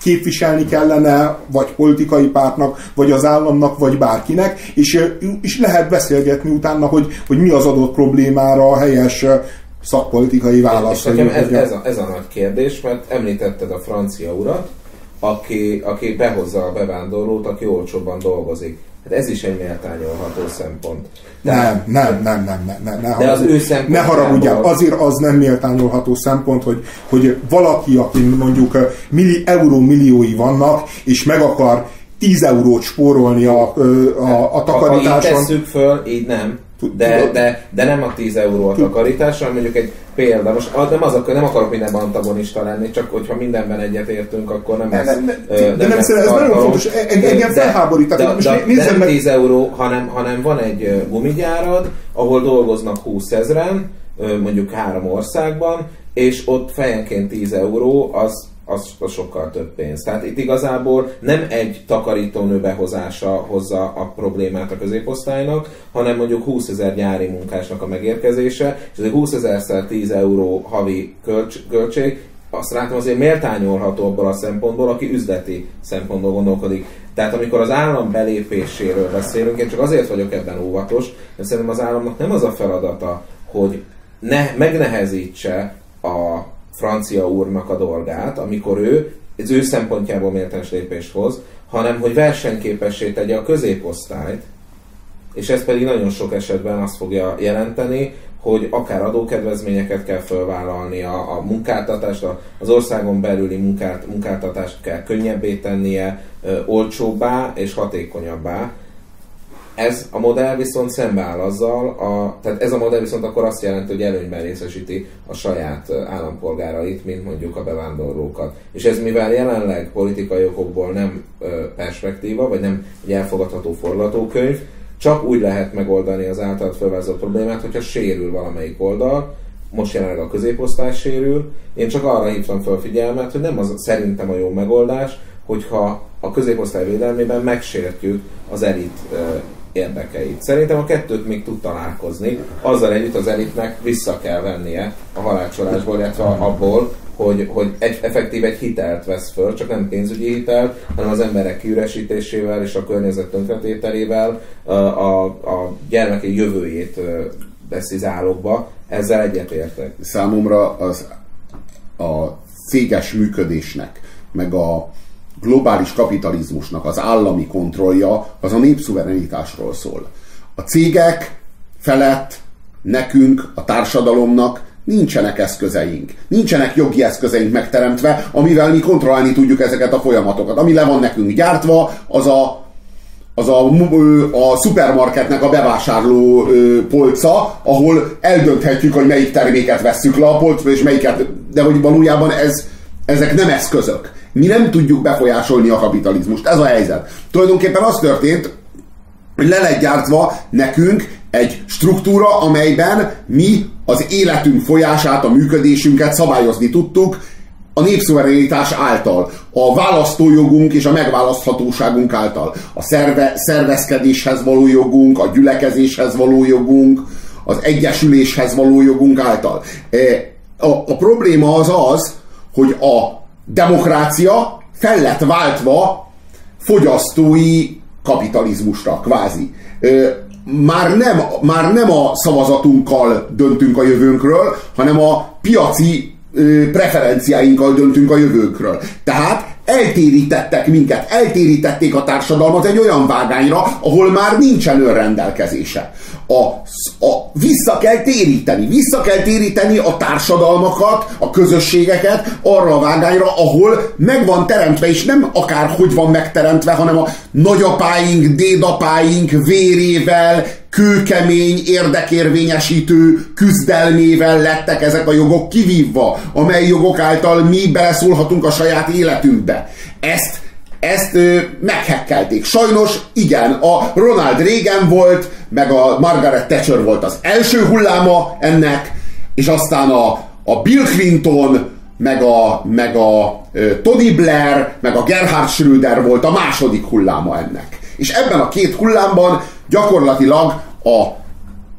képviselni kellene, vagy politikai pártnak, vagy az államnak, vagy bárkinek, és, és lehet beszélgetni utána, hogy, hogy mi az adott problémára a helyes szakpolitikai válasz. És nekem ez, ez, a, ez a nagy kérdés, mert említetted a francia urat, aki, aki behozza a bevándorlót, aki olcsóbban dolgozik. Hát ez is egy méltányolható szempont. Nem, nem, nem, nem, nem, nem, ne, De az ő ne haragudjál, azért az nem méltányolható szempont, hogy, hogy valaki, aki mondjuk milli, euró milliói vannak, és meg akar 10 eurót spórolni a, a, a takarításon. Ha így tesszük föl, így nem. De, de, de nem a 10 euró a takarítás, hanem mondjuk egy példa. Most nem, az, nem akarok mindenben antagonista lenni, csak hogyha mindenben egyet értünk, akkor nem ez. Nem, nem, nem, de nem, ez nagyon fontos, e- engem felháborít. De, de, de, nem 10 euró, hanem, hanem van egy gumigyárad, ahol dolgoznak 20 ezeren, mondjuk három országban, és ott fejenként 10 euró, az az, az sokkal több pénz. Tehát itt igazából nem egy takarítónő behozása hozza a problémát a középosztálynak, hanem mondjuk 20 ezer gyári munkásnak a megérkezése, és ez 20 ezerszer 10 euró havi költs, költség, azt látom azért méltányolható abból a szempontból, aki üzleti szempontból gondolkodik. Tehát amikor az állam belépéséről beszélünk, én csak azért vagyok ebben óvatos, mert szerintem az államnak nem az a feladata, hogy ne, megnehezítse a francia úrnak a dolgát, amikor ő az ő szempontjából méltányos lépést hoz, hanem hogy versenyképessé tegye a középosztályt, és ez pedig nagyon sok esetben azt fogja jelenteni, hogy akár adókedvezményeket kell felvállalni, a, a munkáltatást, az országon belüli munkát, munkáltatást kell könnyebbé tennie, ö, olcsóbbá és hatékonyabbá, ez a modell viszont szembeáll azzal, a, tehát ez a modell viszont akkor azt jelenti, hogy előnyben részesíti a saját állampolgárait, mint mondjuk a bevándorlókat. És ez mivel jelenleg politikai okokból nem perspektíva, vagy nem egy elfogadható forgatókönyv, csak úgy lehet megoldani az általad felvázolt problémát, hogyha sérül valamelyik oldal, most jelenleg a középosztály sérül. Én csak arra hívtam fel figyelmet, hogy nem az szerintem a jó megoldás, hogyha a középosztály védelmében megsértjük az elit érdekeit. Szerintem a kettőt még tud találkozni, azzal együtt az elitnek vissza kell vennie a halálcsolásból, illetve abból, hogy, hogy egy, effektív egy hitelt vesz föl, csak nem pénzügyi hitelt, hanem az emberek kiüresítésével és a környezet tönkretételével a, a, a gyermeki jövőjét veszi zálogba. Ezzel egyetértek. Számomra az a céges működésnek, meg a globális kapitalizmusnak az állami kontrollja az a népszuverenitásról szól. A cégek felett nekünk, a társadalomnak nincsenek eszközeink. Nincsenek jogi eszközeink megteremtve, amivel mi kontrollálni tudjuk ezeket a folyamatokat. Ami le van nekünk gyártva, az a az a, a szupermarketnek a bevásárló polca, ahol eldönthetjük, hogy melyik terméket vesszük le a polcra, és melyiket, de hogy valójában ez, ezek nem eszközök. Mi nem tudjuk befolyásolni a kapitalizmust. Ez a helyzet. Tulajdonképpen az történt, hogy le lett gyártva nekünk egy struktúra, amelyben mi az életünk folyását, a működésünket szabályozni tudtuk, a népszuverenitás által, a választójogunk és a megválaszthatóságunk által, a szerve, szervezkedéshez való jogunk, a gyülekezéshez való jogunk, az egyesüléshez való jogunk által. E, a, a probléma az az, hogy a demokrácia fel lett váltva fogyasztói kapitalizmusra, kvázi. Már nem, már nem a szavazatunkkal döntünk a jövőnkről, hanem a piaci preferenciáinkkal döntünk a jövőkről. Tehát eltérítettek minket, eltérítették a társadalmat egy olyan vágányra, ahol már nincsen önrendelkezése. A, a, vissza kell téríteni, vissza kell téríteni a társadalmakat, a közösségeket arra a vágányra, ahol meg van teremtve, és nem akár hogy van megteremtve, hanem a nagyapáink, dédapáink vérével, kőkemény, érdekérvényesítő küzdelmével lettek ezek a jogok kivívva, amely jogok által mi beleszólhatunk a saját életünkbe. Ezt ezt ö, meghekkelték. Sajnos igen, a Ronald Reagan volt, meg a Margaret Thatcher volt az első hulláma ennek, és aztán a, a Bill Clinton, meg a, meg a Tony Blair, meg a Gerhard Schröder volt a második hulláma ennek. És ebben a két hullámban gyakorlatilag a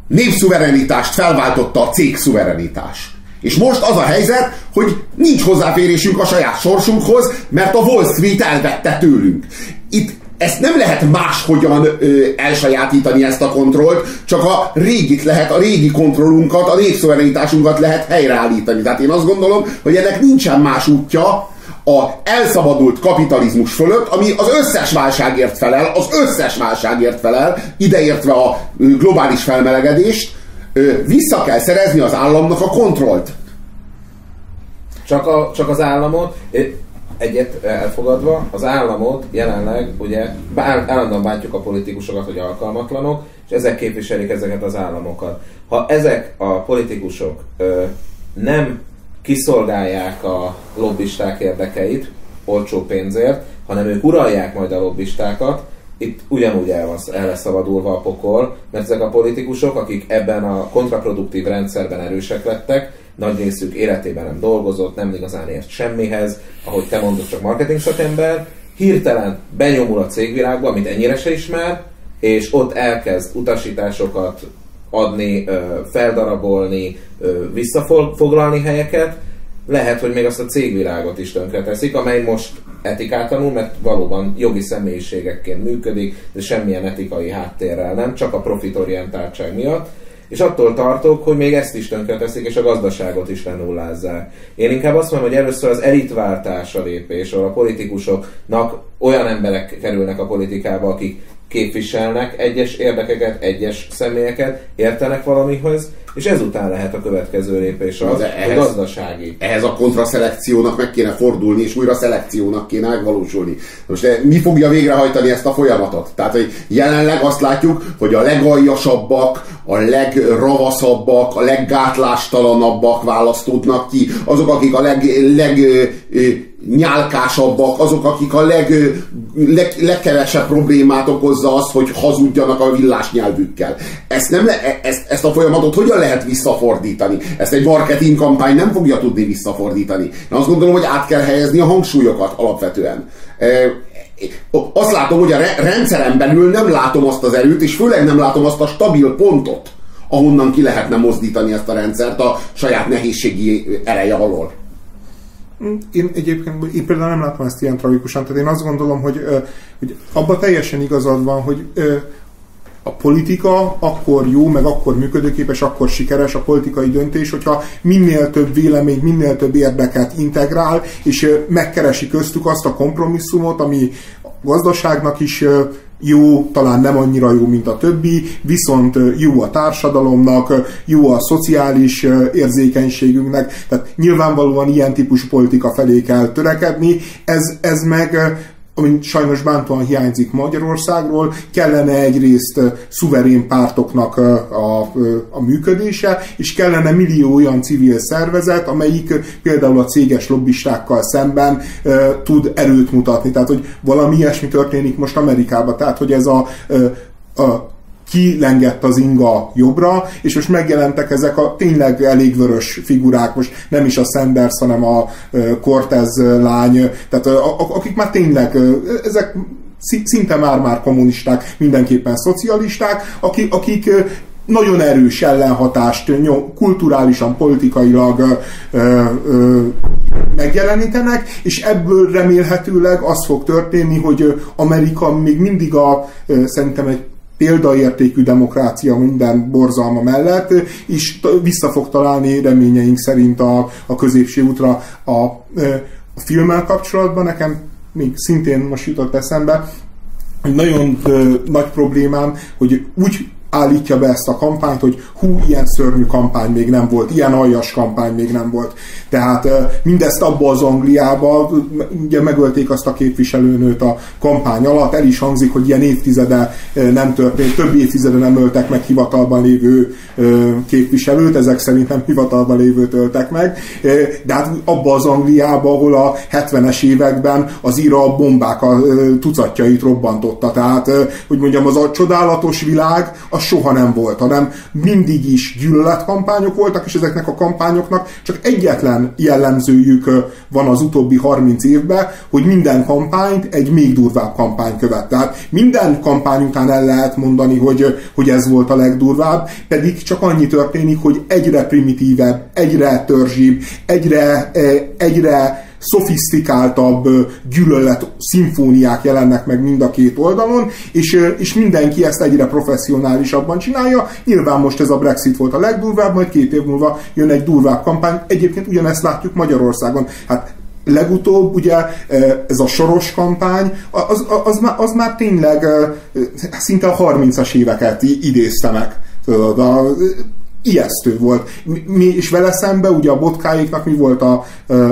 népszuverenitást felváltotta a cégszuverenitás. És most az a helyzet, hogy nincs hozzáférésünk a saját sorsunkhoz, mert a Wall Street elvette tőlünk. Itt ezt nem lehet máshogyan ö, elsajátítani ezt a kontrollt, csak a régit lehet, a régi kontrollunkat, a népszuverenitásunkat lehet helyreállítani. Tehát én azt gondolom, hogy ennek nincsen más útja, a elszabadult kapitalizmus fölött, ami az összes válságért felel, az összes válságért felel, ideértve a globális felmelegedést, vissza kell szerezni az államnak a kontrollt. Csak, a, csak az államot, egyet elfogadva, az államot jelenleg ugye állandóan bántjuk a politikusokat, hogy alkalmatlanok, és ezek képviselik ezeket az államokat. Ha ezek a politikusok ö, nem kiszolgálják a lobbisták érdekeit olcsó pénzért, hanem ők uralják majd a lobbistákat, itt ugyanúgy el, van, el lesz szabadulva a pokol, mert ezek a politikusok, akik ebben a kontraproduktív rendszerben erősek lettek, nagy részük életében nem dolgozott, nem igazán ért semmihez, ahogy te mondod, csak marketing szakember, hirtelen benyomul a cégvilágba, amit ennyire se ismer, és ott elkezd utasításokat adni, feldarabolni, visszafoglalni helyeket, lehet, hogy még azt a cégvilágot is tönkreteszik, amely most etikátlanul, mert valóban jogi személyiségekként működik, de semmilyen etikai háttérrel nem, csak a profitorientáltság miatt. És attól tartok, hogy még ezt is tönkreteszik, és a gazdaságot is lenullázzák. Én inkább azt mondom, hogy először az elitváltás a lépés, ahol a politikusoknak olyan emberek kerülnek a politikába, akik képviselnek egyes érdekeket, egyes személyeket, értenek valamihoz, és ezután lehet a következő lépés az, ehhez, a gazdasági. Ehhez a kontraszelekciónak meg kéne fordulni, és újra szelekciónak kéne megvalósulni. Most de mi fogja végrehajtani ezt a folyamatot? Tehát, hogy jelenleg azt látjuk, hogy a legaljasabbak, a legravaszabbak, a leggátlástalanabbak választódnak ki, azok, akik a leg, leg nyálkásabbak, azok, akik a leg, leg, legkevesebb problémát okozza az, hogy hazudjanak a villás nyelvükkel. Ezt, nem le, e, ezt, ezt a folyamatot hogyan lehet visszafordítani? Ezt egy marketing kampány nem fogja tudni visszafordítani. Én azt gondolom, hogy át kell helyezni a hangsúlyokat alapvetően. Azt látom, hogy a rendszeren belül nem látom azt az erőt, és főleg nem látom azt a stabil pontot, ahonnan ki lehetne mozdítani ezt a rendszert a saját nehézségi ereje alól. Én egyébként én például nem látom ezt ilyen tragikusan, tehát én azt gondolom, hogy, hogy abban teljesen igazad van, hogy a politika akkor jó, meg akkor működőképes, akkor sikeres a politikai döntés, hogyha minél több véleményt, minél több érdeket integrál, és megkeresi köztük azt a kompromisszumot, ami gazdaságnak is jó, talán nem annyira jó, mint a többi, viszont jó a társadalomnak, jó a szociális érzékenységünknek, tehát nyilvánvalóan ilyen típusú politika felé kell törekedni, ez, ez meg ami sajnos bántóan hiányzik Magyarországról, kellene egyrészt szuverén pártoknak a, a, működése, és kellene millió olyan civil szervezet, amelyik például a céges lobbistákkal szemben e, tud erőt mutatni. Tehát, hogy valami ilyesmi történik most Amerikában. Tehát, hogy ez a, a kilengett az inga jobbra, és most megjelentek ezek a tényleg elég vörös figurák, most nem is a Sanders, hanem a Cortez lány, tehát akik már tényleg, ezek szinte már-már kommunisták, mindenképpen szocialisták, akik, nagyon erős ellenhatást kulturálisan, politikailag megjelenítenek, és ebből remélhetőleg az fog történni, hogy Amerika még mindig a, szerintem egy példaértékű demokrácia minden borzalma mellett, és vissza fog találni reményeink szerint a, a középső útra a, a filmmel kapcsolatban. Nekem még szintén most jutott eszembe, hogy nagyon ö, nagy problémám, hogy úgy állítja be ezt a kampányt, hogy hú, ilyen szörnyű kampány még nem volt, ilyen aljas kampány még nem volt. Tehát mindezt abba az Angliába, ugye megölték azt a képviselőnőt a kampány alatt, el is hangzik, hogy ilyen évtizede nem történt, több évtizede nem öltek meg hivatalban lévő képviselőt, ezek szerint nem hivatalban lévőt öltek meg, de hát abba az Angliába, ahol a 70-es években az IRA bombák a tucatjait robbantotta. Tehát, hogy mondjam, az a csodálatos világ, az soha nem volt, hanem mindig is gyűlöletkampányok voltak, és ezeknek a kampányoknak csak egyetlen jellemzőjük van az utóbbi 30 évben, hogy minden kampányt egy még durvább kampány követ. Tehát minden kampány után el lehet mondani, hogy, hogy ez volt a legdurvább, pedig csak annyi történik, hogy egyre primitívebb, egyre törzsibb, egyre, egyre szofisztikáltabb gyűlölet szimfóniák jelennek meg mind a két oldalon, és, és mindenki ezt egyre professzionálisabban csinálja. Nyilván most ez a Brexit volt a legdurvább, majd két év múlva jön egy durvább kampány. Egyébként ugyanezt látjuk Magyarországon. Hát legutóbb ugye ez a soros kampány, az, az, már, az már tényleg szinte a 30-as éveket idézte meg. Tudod, a, ijesztő volt. Mi, és vele szembe ugye a botkáiknak mi volt a,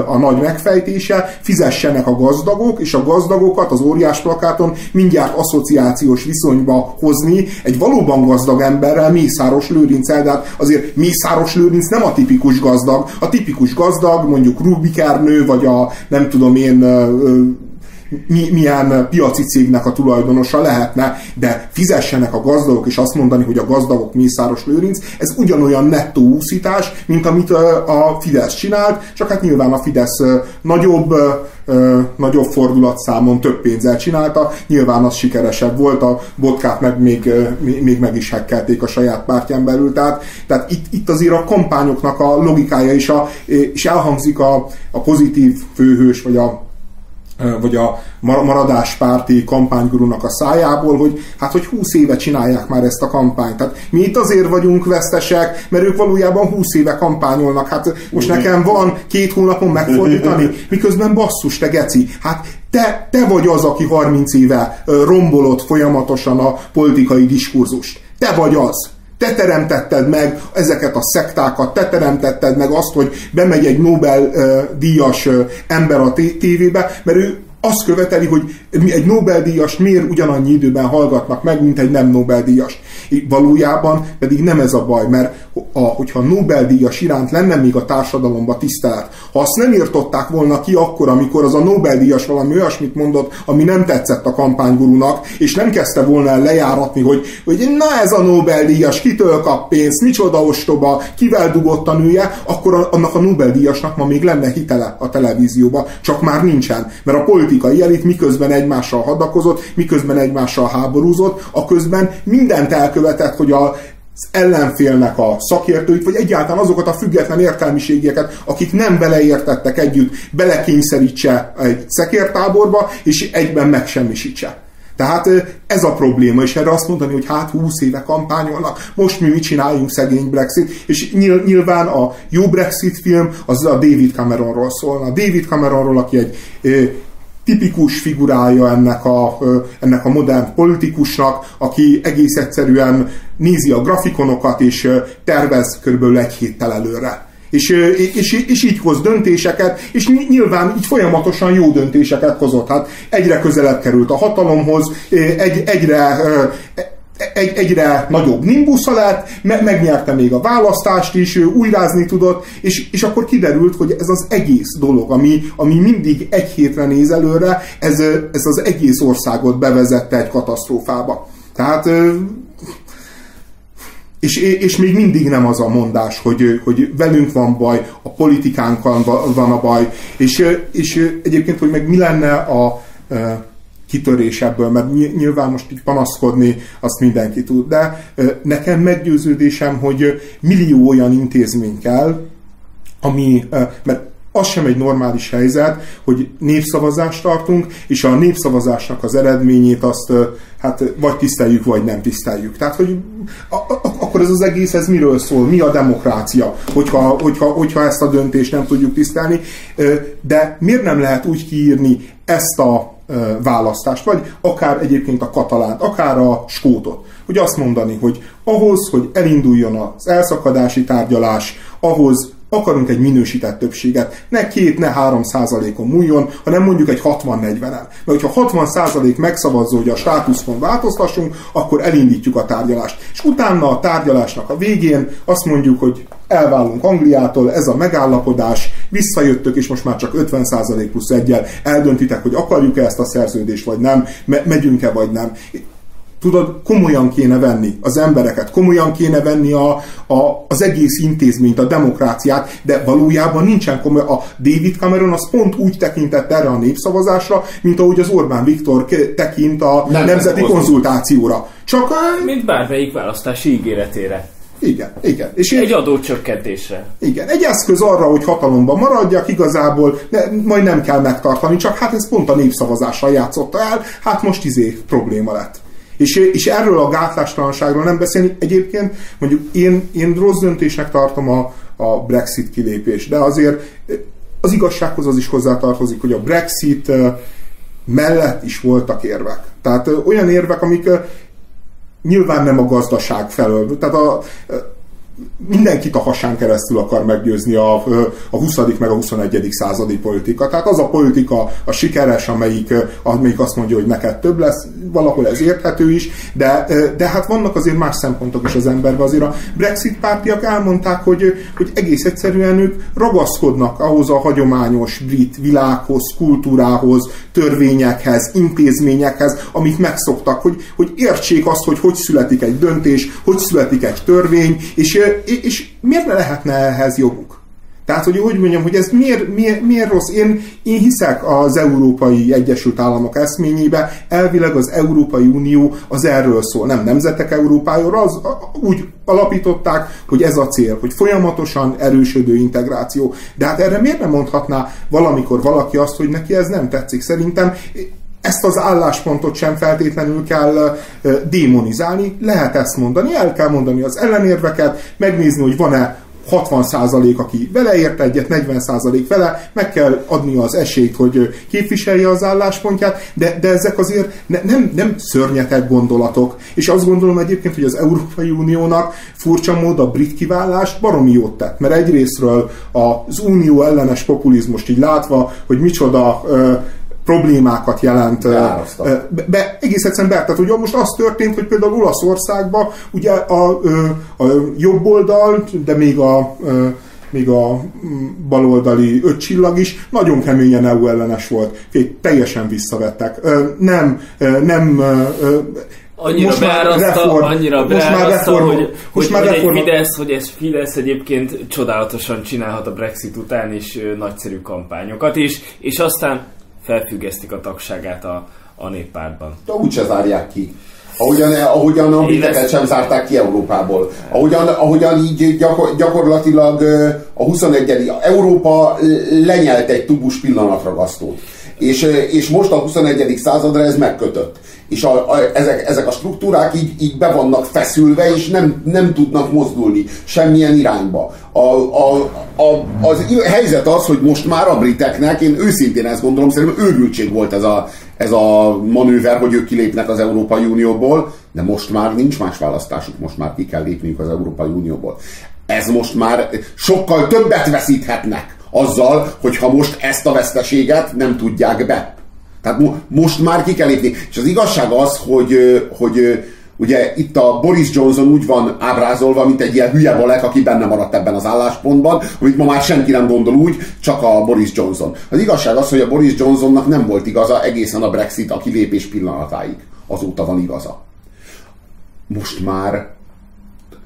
a nagy megfejtése, fizessenek a gazdagok, és a gazdagokat az óriás plakáton mindjárt asszociációs viszonyba hozni egy valóban gazdag emberrel, Mészáros Lőrincel, de hát azért Mészáros Lőrinc nem a tipikus gazdag. A tipikus gazdag mondjuk Rubikernő, vagy a nem tudom én mi, milyen piaci cégnek a tulajdonosa lehetne, de fizessenek a gazdagok, és azt mondani, hogy a gazdagok Mészáros Lőrinc, ez ugyanolyan nettó úszítás, mint amit a Fidesz csinált, csak hát nyilván a Fidesz nagyobb, nagyobb fordulatszámon több pénzzel csinálta, nyilván az sikeresebb volt, a botkát meg még, még meg is hekkelték a saját pártján belül, tehát, tehát itt, itt azért a kampányoknak a logikája is, a, és elhangzik a, a pozitív főhős, vagy a vagy a maradáspárti kampánygurúnak a szájából, hogy hát, hogy 20 éve csinálják már ezt a kampányt. Tehát mi itt azért vagyunk vesztesek, mert ők valójában 20 éve kampányolnak. Hát most nekem van két hónapon megfordítani, miközben basszus, te geci. Hát te, te vagy az, aki 30 éve rombolott folyamatosan a politikai diskurzust. Te vagy az. Te teremtetted meg ezeket a szektákat, te teremtetted meg azt, hogy bemegy egy Nobel-díjas ember a tévébe, mert ő azt követeli, hogy egy Nobel-díjas miért ugyanannyi időben hallgatnak meg, mint egy nem Nobel-díjas. Valójában pedig nem ez a baj, mert a, hogyha Nobel-díjas iránt lenne még a társadalomba tisztelet, ha azt nem írtották volna ki akkor, amikor az a Nobel-díjas valami olyasmit mondott, ami nem tetszett a kampánygurunak, és nem kezdte volna el lejáratni, hogy, hogy na ez a Nobel-díjas, kitől kap pénzt, micsoda ostoba, kivel dugott a nője, akkor annak a Nobel-díjasnak ma még lenne hitele a televízióba, csak már nincsen, mert a politikai elit miközben egymással hadakozott, miközben egymással háborúzott, a közben mindent elkövetett, hogy a az ellenfélnek a szakértőit, vagy egyáltalán azokat a független értelmiségeket, akik nem beleértettek együtt, belekényszerítse egy szekértáborba, és egyben megsemmisítse. Tehát ez a probléma, és erre azt mondani, hogy hát 20 éve kampányolnak, most mi mit csináljunk szegény Brexit, és nyilván a jó Brexit film az a David Cameronról szól. A David Cameronról, aki egy tipikus figurája ennek a, ennek a modern politikusnak, aki egész egyszerűen nézi a grafikonokat és tervez körülbelül egy héttel előre. És, és, és így hoz döntéseket, és nyilván így folyamatosan jó döntéseket hozott. Hát egyre közelebb került a hatalomhoz, egy, egyre egy, egyre nagyobb nimbusza lett, me, megnyerte még a választást is, ő újrázni tudott, és, és akkor kiderült, hogy ez az egész dolog, ami, ami mindig egy hétre néz előre, ez, ez az egész országot bevezette egy katasztrófába. Tehát és, és még mindig nem az a mondás, hogy, hogy velünk van baj, a politikánkkal van a baj, és, és egyébként, hogy meg mi lenne a kitörés ebből, mert nyilván most így panaszkodni azt mindenki tud, de nekem meggyőződésem, hogy millió olyan intézmény kell, ami, mert az sem egy normális helyzet, hogy népszavazást tartunk, és a népszavazásnak az eredményét azt hát vagy tiszteljük, vagy nem tiszteljük. Tehát, hogy akkor ez az egész, ez miről szól? Mi a demokrácia, hogyha, hogyha, hogyha ezt a döntést nem tudjuk tisztelni? De miért nem lehet úgy kiírni ezt a választást, vagy akár egyébként a katalánt, akár a skótot, hogy azt mondani, hogy ahhoz, hogy elinduljon az elszakadási tárgyalás, ahhoz akarunk egy minősített többséget. Ne két, ne három százalékon múljon, hanem mondjuk egy 60-40-en. Mert hogyha 60 százalék megszavazza, hogy a státuszkon változtassunk, akkor elindítjuk a tárgyalást. És utána a tárgyalásnak a végén azt mondjuk, hogy elválunk Angliától, ez a megállapodás, visszajöttök, és most már csak 50% plusz egyel eldöntitek, hogy akarjuk-e ezt a szerződést, vagy nem, me- megyünk-e, vagy nem tudod, komolyan kéne venni az embereket, komolyan kéne venni a, a, az egész intézményt, a demokráciát, de valójában nincsen komoly. A David Cameron az pont úgy tekintett erre a népszavazásra, mint ahogy az Orbán Viktor tekint a Nem nemzeti konzultációra. Csak, mint bármelyik választási ígéretére. Igen, igen. És egy adócsökkentésre. Igen, egy eszköz arra, hogy hatalomban maradjak, igazából ne, majd nem kell megtartani, csak hát ez pont a népszavazással játszotta el, hát most izé probléma lett. És, és erről a gátlástalanságról nem beszélni. Egyébként mondjuk én, én rossz döntésnek tartom a, a Brexit kilépés, de azért az igazsághoz az is hozzátartozik, hogy a Brexit mellett is voltak érvek. Tehát olyan érvek, amik nyilván nem a gazdaság felől. Tehát a, mindenkit a hasán keresztül akar meggyőzni a, a 20. meg a 21. századi politika. Tehát az a politika a sikeres, amelyik, amelyik azt mondja, hogy neked több lesz, valahol ez érthető is, de, de hát vannak azért más szempontok is az emberben. Azért a Brexit pártiak elmondták, hogy, hogy egész egyszerűen ők ragaszkodnak ahhoz a hagyományos brit világhoz, kultúrához, törvényekhez, intézményekhez, amit megszoktak, hogy, hogy értsék azt, hogy hogy születik egy döntés, hogy születik egy törvény, és és miért ne lehetne ehhez joguk? Tehát, hogy úgy mondjam, hogy ez miért, miért, miért rossz? Én, én hiszek az Európai Egyesült Államok eszményébe, elvileg az Európai Unió az erről szól, nem nemzetek Európájára, az úgy alapították, hogy ez a cél, hogy folyamatosan erősödő integráció. De hát erre miért nem mondhatná valamikor valaki azt, hogy neki ez nem tetszik? Szerintem ezt az álláspontot sem feltétlenül kell démonizálni, lehet ezt mondani, el kell mondani az ellenérveket, megnézni, hogy van-e 60% aki vele ért egyet, 40% vele, meg kell adni az esélyt, hogy képviselje az álláspontját, de, de ezek azért ne, nem, nem szörnyetek gondolatok. És azt gondolom egyébként, hogy az Európai Uniónak furcsa mód a brit kiválás baromi jót tett, mert egyrésztről az unió ellenes populizmust így látva, hogy micsoda problémákat jelent. Be, be, egész egyszerűen be, tehát ugye most az történt, hogy például Olaszországban ugye a, a, a jobb oldal, de még a még a baloldali öt csillag is nagyon keményen EU ellenes volt. Fél, teljesen visszavettek. Nem, nem annyira most beáraszta, reform, annyira most már reform, hogy, most hogy, már reform, egy Fidesz, hogy ez Fidesz egyébként csodálatosan csinálhat a Brexit után is nagyszerű kampányokat, és, és aztán felfüggesztik a tagságát a, a néppártban. De úgyse zárják ki. Ahogyan, ahogyan a briteket sem zárták ki Európából. Ahogyan, ahogyan így gyakor, gyakorlatilag a 21. Európa lenyelt egy tubus pillanatragasztót. És, és most a 21. századra ez megkötött. És a, a, ezek, ezek a struktúrák így, így be vannak feszülve, és nem, nem tudnak mozdulni semmilyen irányba. A, a, a, az helyzet az, hogy most már a briteknek, én őszintén ezt gondolom, szerintem őrültség volt ez a, ez a manőver, hogy ők kilépnek az Európai Unióból, de most már nincs más választásuk, most már ki kell lépniük az Európai Unióból. Ez most már sokkal többet veszíthetnek azzal, hogyha most ezt a veszteséget nem tudják be. Tehát mo- most már ki kell lépni. És az igazság az, hogy, hogy ugye itt a Boris Johnson úgy van ábrázolva, mint egy ilyen hülye balek, aki benne maradt ebben az álláspontban, amit ma már senki nem gondol úgy, csak a Boris Johnson. Az igazság az, hogy a Boris Johnsonnak nem volt igaza egészen a Brexit a kilépés pillanatáig. Azóta van igaza. Most már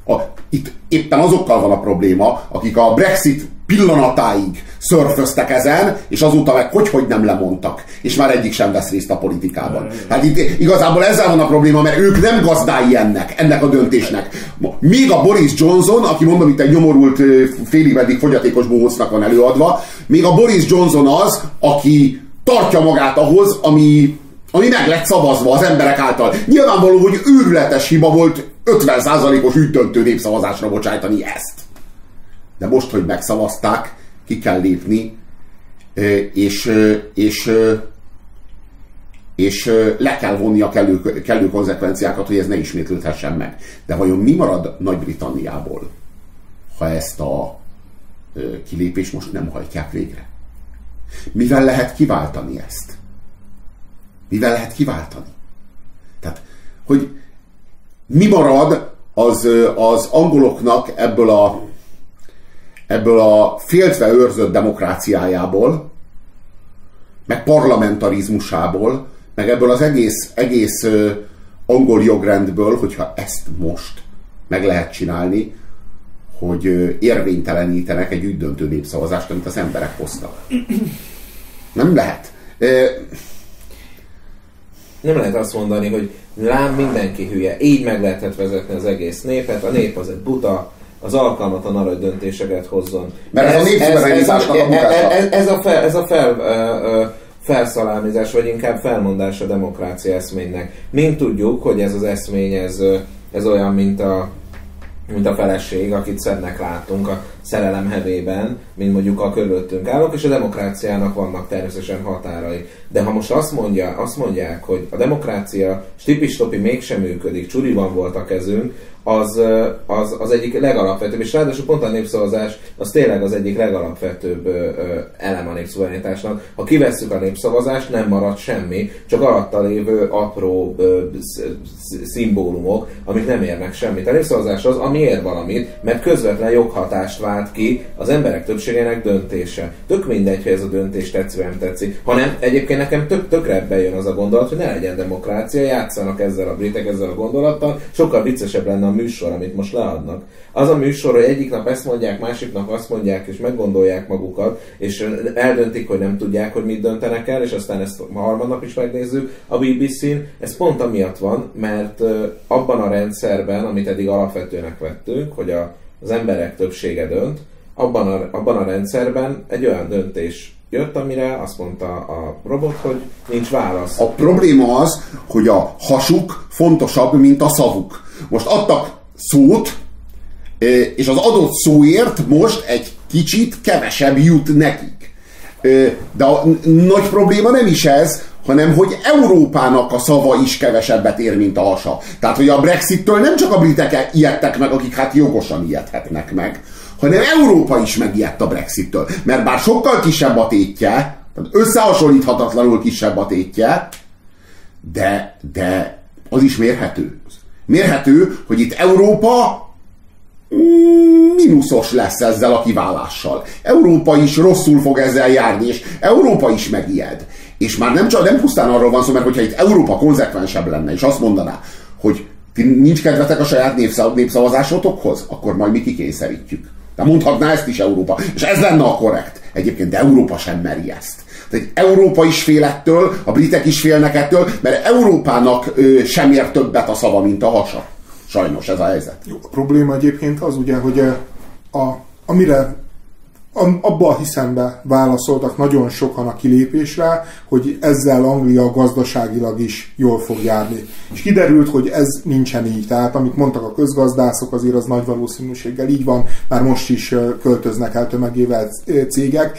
a, itt éppen azokkal van a probléma, akik a Brexit pillanatáig szörföztek ezen, és azóta meg hogy, hogy nem lemondtak. És már egyik sem vesz részt a politikában. Tehát itt igazából ezzel van a probléma, mert ők nem gazdái ennek, ennek a döntésnek. Még a Boris Johnson, aki mondom itt egy nyomorult félig meddig fogyatékos bohócnak van előadva, még a Boris Johnson az, aki tartja magát ahhoz, ami ami meg lett szavazva az emberek által. Nyilvánvaló, hogy őrületes hiba volt 50%-os ügydöntő népszavazásra bocsájtani ezt. De most, hogy megszavazták, ki kell lépni, és, és, és le kell vonni a kellő, kellő konzekvenciákat, hogy ez ne ismétlődhessen meg. De vajon mi marad Nagy-Britanniából, ha ezt a kilépést most nem hajtják végre? Mivel lehet kiváltani ezt? Mivel lehet kiváltani? Tehát, hogy mi marad az, az angoloknak ebből a, ebből a féltve őrzött demokráciájából, meg parlamentarizmusából, meg ebből az egész, egész angol jogrendből, hogyha ezt most meg lehet csinálni, hogy érvénytelenítenek egy ügydöntő népszavazást, amit az emberek hoztak. Nem lehet nem lehet azt mondani, hogy lám mindenki hülye, így meg lehetett vezetni az egész népet, a nép az egy buta, az alkalmatlan arra, hogy döntéseket hozzon. Mert ez, ez a népszuverenitásnak a ez, ez, ez a fel, ez a fel, uh, uh, felszalámizás, vagy inkább felmondás a demokrácia eszménynek. Mint tudjuk, hogy ez az eszmény, ez, ez olyan, mint a mint a feleség, akit szednek látunk a szerelem hevében, mint mondjuk a körülöttünk állók, és a demokráciának vannak természetesen határai. De ha most azt, mondja, azt mondják, hogy a demokrácia stipistopi mégsem működik, csuriban volt a kezünk, az, az, az egyik legalapvetőbb, és ráadásul pont a népszavazás az tényleg az egyik legalapvetőbb elem a népszuverenitásnak. Ha kivesszük a népszavazást, nem marad semmi, csak alatta lévő apró ö, szimbólumok, amik nem érnek semmit. A népszavazás az, ami ér valamit, mert közvetlen joghatást vált ki az emberek többségének döntése. Tök mindegy, hogy ez a döntés tetszik, nem tetszik, hanem egyébként nekem tök, tökre bejön az a gondolat, hogy ne legyen demokrácia, játszanak ezzel a britek, ezzel a gondolattal, sokkal viccesebb lenne a műsor, amit most leadnak. Az a műsor, hogy egyik nap ezt mondják, másik nap azt mondják, és meggondolják magukat, és eldöntik, hogy nem tudják, hogy mit döntenek el, és aztán ezt a harmadnap is megnézzük a BBC-n. Ez pont amiatt van, mert abban a rendszerben, amit eddig alapvetőnek vettünk, hogy a, az emberek többsége dönt, abban a, abban a rendszerben egy olyan döntés jött, amire azt mondta a robot, hogy nincs válasz. A probléma az, hogy a hasuk fontosabb, mint a szavuk. Most adtak szót, és az adott szóért most egy kicsit kevesebb jut nekik. De a nagy probléma nem is ez, hanem hogy Európának a szava is kevesebbet ér, mint a hasa. Tehát, hogy a Brexittől nem csak a britek ijedtek meg, akik hát jogosan ijedhetnek meg, hanem Európa is megijedt a Brexittől. Mert bár sokkal kisebb a tétje, tehát összehasonlíthatatlanul kisebb a tétje, de, de az is mérhető. Mérhető, hogy itt Európa mm, mínuszos lesz ezzel a kiválással. Európa is rosszul fog ezzel járni, és Európa is megijed. És már nem, csak, nem pusztán arról van szó, mert hogyha itt Európa konzekvensebb lenne, és azt mondaná, hogy ti nincs kedvetek a saját népszavazásotokhoz, akkor majd mi kikényszerítjük. De mondhatná ezt is Európa. És ez lenne a korrekt. Egyébként de Európa sem meri ezt. Tehát Európa is fél ettől, a britek is félnek ettől, mert Európának ö, sem ér többet a szava, mint a hasa. Sajnos ez a helyzet. Jó, a probléma egyébként az ugye, hogy a, amire abba a hiszembe válaszoltak nagyon sokan a kilépésre, hogy ezzel Anglia gazdaságilag is jól fog járni. És kiderült, hogy ez nincsen így. Tehát amit mondtak a közgazdászok, azért az nagy valószínűséggel így van, már most is költöznek el tömegével cégek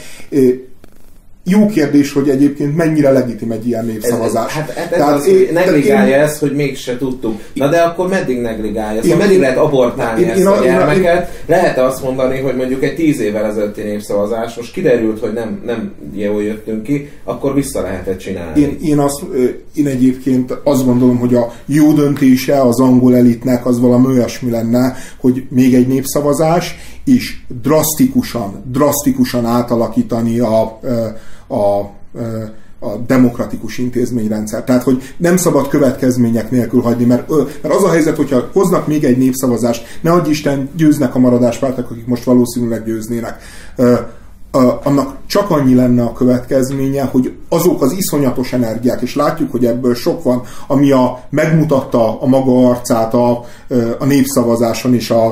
jó kérdés, hogy egyébként mennyire legitim egy ilyen népszavazás. Hát, hát ez Tehát az, én, negligálja én, ezt, hogy mégse tudtuk. Na de akkor meddig negligálja? Szóval én, meddig lehet abortálni én, ezt én, a gyermeket? Én, lehet azt mondani, hogy mondjuk egy tíz évvel ezelőtti népszavazás, most kiderült, hogy nem, nem jól jöttünk ki, akkor vissza lehetett csinálni. Én, én, azt, én egyébként azt gondolom, hogy a jó döntése az angol elitnek az valami olyasmi lenne, hogy még egy népszavazás, és drasztikusan, drasztikusan átalakítani a, a, a demokratikus intézményrendszer. Tehát, hogy nem szabad következmények nélkül hagyni, mert, mert az a helyzet, hogyha hoznak még egy népszavazást, ne adj Isten, győznek a maradáspártok, akik most valószínűleg győznének annak csak annyi lenne a következménye, hogy azok az iszonyatos energiák, és látjuk, hogy ebből sok van, ami a, megmutatta a maga arcát a, a népszavazáson és a,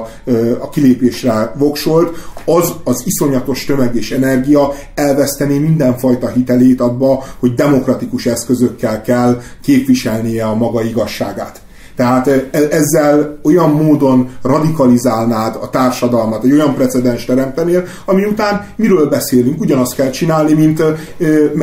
a kilépésre voksolt, az az iszonyatos tömeg és energia elvesztené mindenfajta hitelét abba, hogy demokratikus eszközökkel kell képviselnie a maga igazságát. Tehát e, ezzel olyan módon radikalizálnád a társadalmat, egy olyan precedens teremtenél, ami után miről beszélünk? Ugyanazt kell csinálni, mint,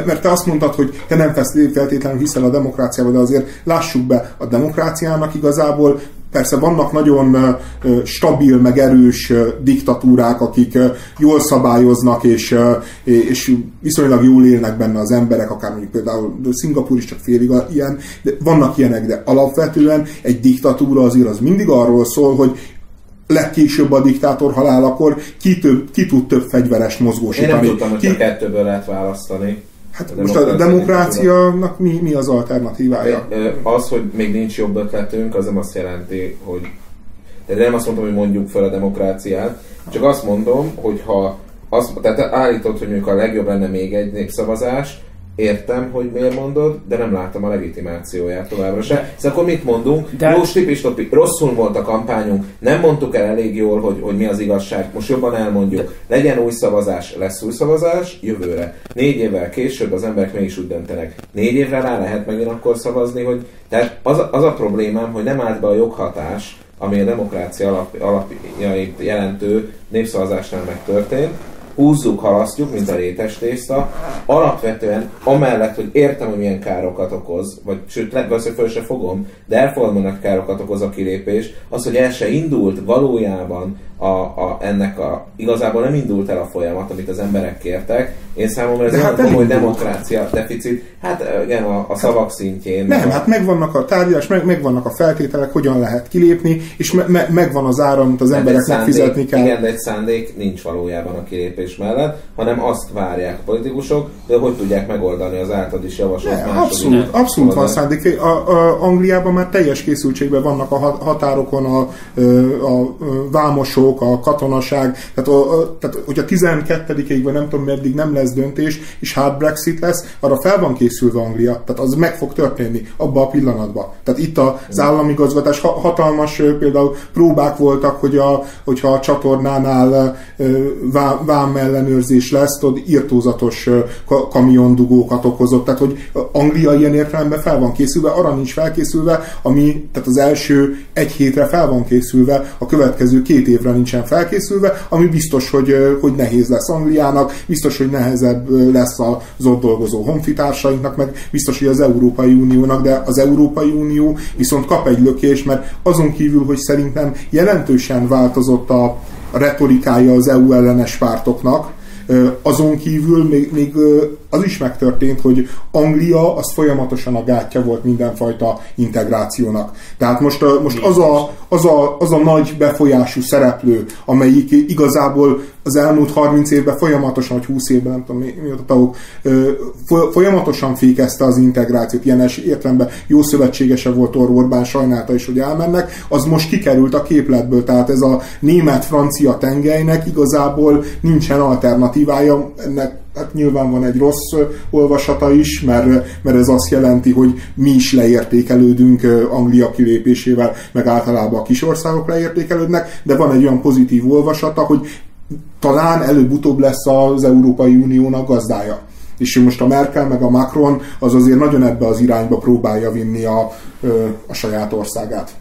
mert te azt mondtad, hogy te nem feltétlenül hiszel a demokráciába, de azért lássuk be, a demokráciának igazából Persze vannak nagyon stabil, meg erős diktatúrák, akik jól szabályoznak, és, és viszonylag jól élnek benne az emberek, akár mondjuk például Szingapúr is csak félig ilyen, de vannak ilyenek, de alapvetően egy diktatúra azért az mindig arról szól, hogy legkésőbb a diktátor halálakor ki, több, ki tud több fegyverest mozgósítani. Én nem tudtam, hogy ki... a kettőből lehet választani. Hát a most a demokráciának mi, mi az alternatívája? Az, hogy még nincs jobb ötletünk, az nem azt jelenti, hogy de nem azt mondom, hogy mondjuk fel a demokráciát, csak azt mondom, hogy ha azt, tehát állítod, hogy mondjuk a legjobb lenne még egy népszavazás, értem, hogy miért mondod, de nem láttam a legitimációját továbbra se. Szóval akkor mit mondunk? De... Jó, stipis topi, rosszul volt a kampányunk, nem mondtuk el elég jól, hogy, hogy mi az igazság, most jobban elmondjuk. De... Legyen új szavazás, lesz új szavazás, jövőre. Négy évvel később az emberek mégis úgy döntenek. Négy évre rá lehet megint akkor szavazni, hogy... Tehát az, az a problémám, hogy nem állt be a joghatás, ami a demokrácia alap, alapjait jelentő népszavazásnál megtörtént, húzzuk, halasztjuk, mint a rétes tészta. Alapvetően, amellett, hogy értem, hogy milyen károkat okoz, vagy sőt, legvalószínűleg föl se fogom, de elfogadom, károkat okoz a kilépés, az, hogy el se indult valójában a, a, ennek a, igazából nem indult el a folyamat, amit az emberek kértek. Én számomra ez hát komoly demokrácia deficit. Hát igen, a, a szavak szintjén. Nem, a... hát megvannak a tárgyalás, meg, megvannak a feltételek, hogyan lehet kilépni, és me, me, megvan az ára, amit az hát embereknek fizetni kell. Igen, de egy szándék nincs valójában a kilépés mellett, hanem azt várják a politikusok, de hogy tudják megoldani az által is javasolt ne, Abszolút, abszolút van szándék. A, a, Angliában már teljes készültségben vannak a határokon a, a, a vámosok, hajók, a katonaság, tehát, a, a, tehát hogy a 12-ig, vagy nem tudom meddig nem lesz döntés, és hard Brexit lesz, arra fel van készülve Anglia, tehát az meg fog történni abban a pillanatban. Tehát itt az állami gazgatás hatalmas például próbák voltak, hogy a, hogyha a csatornánál vám ellenőrzés lesz, ott írtózatos kamiondugókat okozott, tehát hogy Anglia ilyen értelemben fel van készülve, arra nincs felkészülve, ami tehát az első egy hétre fel van készülve, a következő két évre nincsen felkészülve, ami biztos, hogy, hogy nehéz lesz Angliának, biztos, hogy nehezebb lesz az ott dolgozó honfitársainknak, meg biztos, hogy az Európai Uniónak, de az Európai Unió viszont kap egy lökést, mert azon kívül, hogy szerintem jelentősen változott a retorikája az EU ellenes pártoknak, azon kívül még, még az is megtörtént, hogy Anglia az folyamatosan a gátja volt mindenfajta integrációnak. Tehát most, most az, a, az, a, az a nagy befolyású szereplő, amelyik igazából az elmúlt 30 évben folyamatosan, vagy 20 évben, nem tudom mióta tagok, folyamatosan fékezte az integrációt, ilyen értelemben jó szövetségese volt Orbán, sajnálta is, hogy elmennek, az most kikerült a képletből, tehát ez a német-francia tengelynek igazából nincsen alternatívája, ennek hát nyilván van egy rossz olvasata is, mert, mert ez azt jelenti, hogy mi is leértékelődünk Anglia kilépésével, meg általában a kis országok leértékelődnek, de van egy olyan pozitív olvasata, hogy talán előbb-utóbb lesz az Európai Uniónak gazdája. És most a Merkel meg a Macron az azért nagyon ebbe az irányba próbálja vinni a, a saját országát.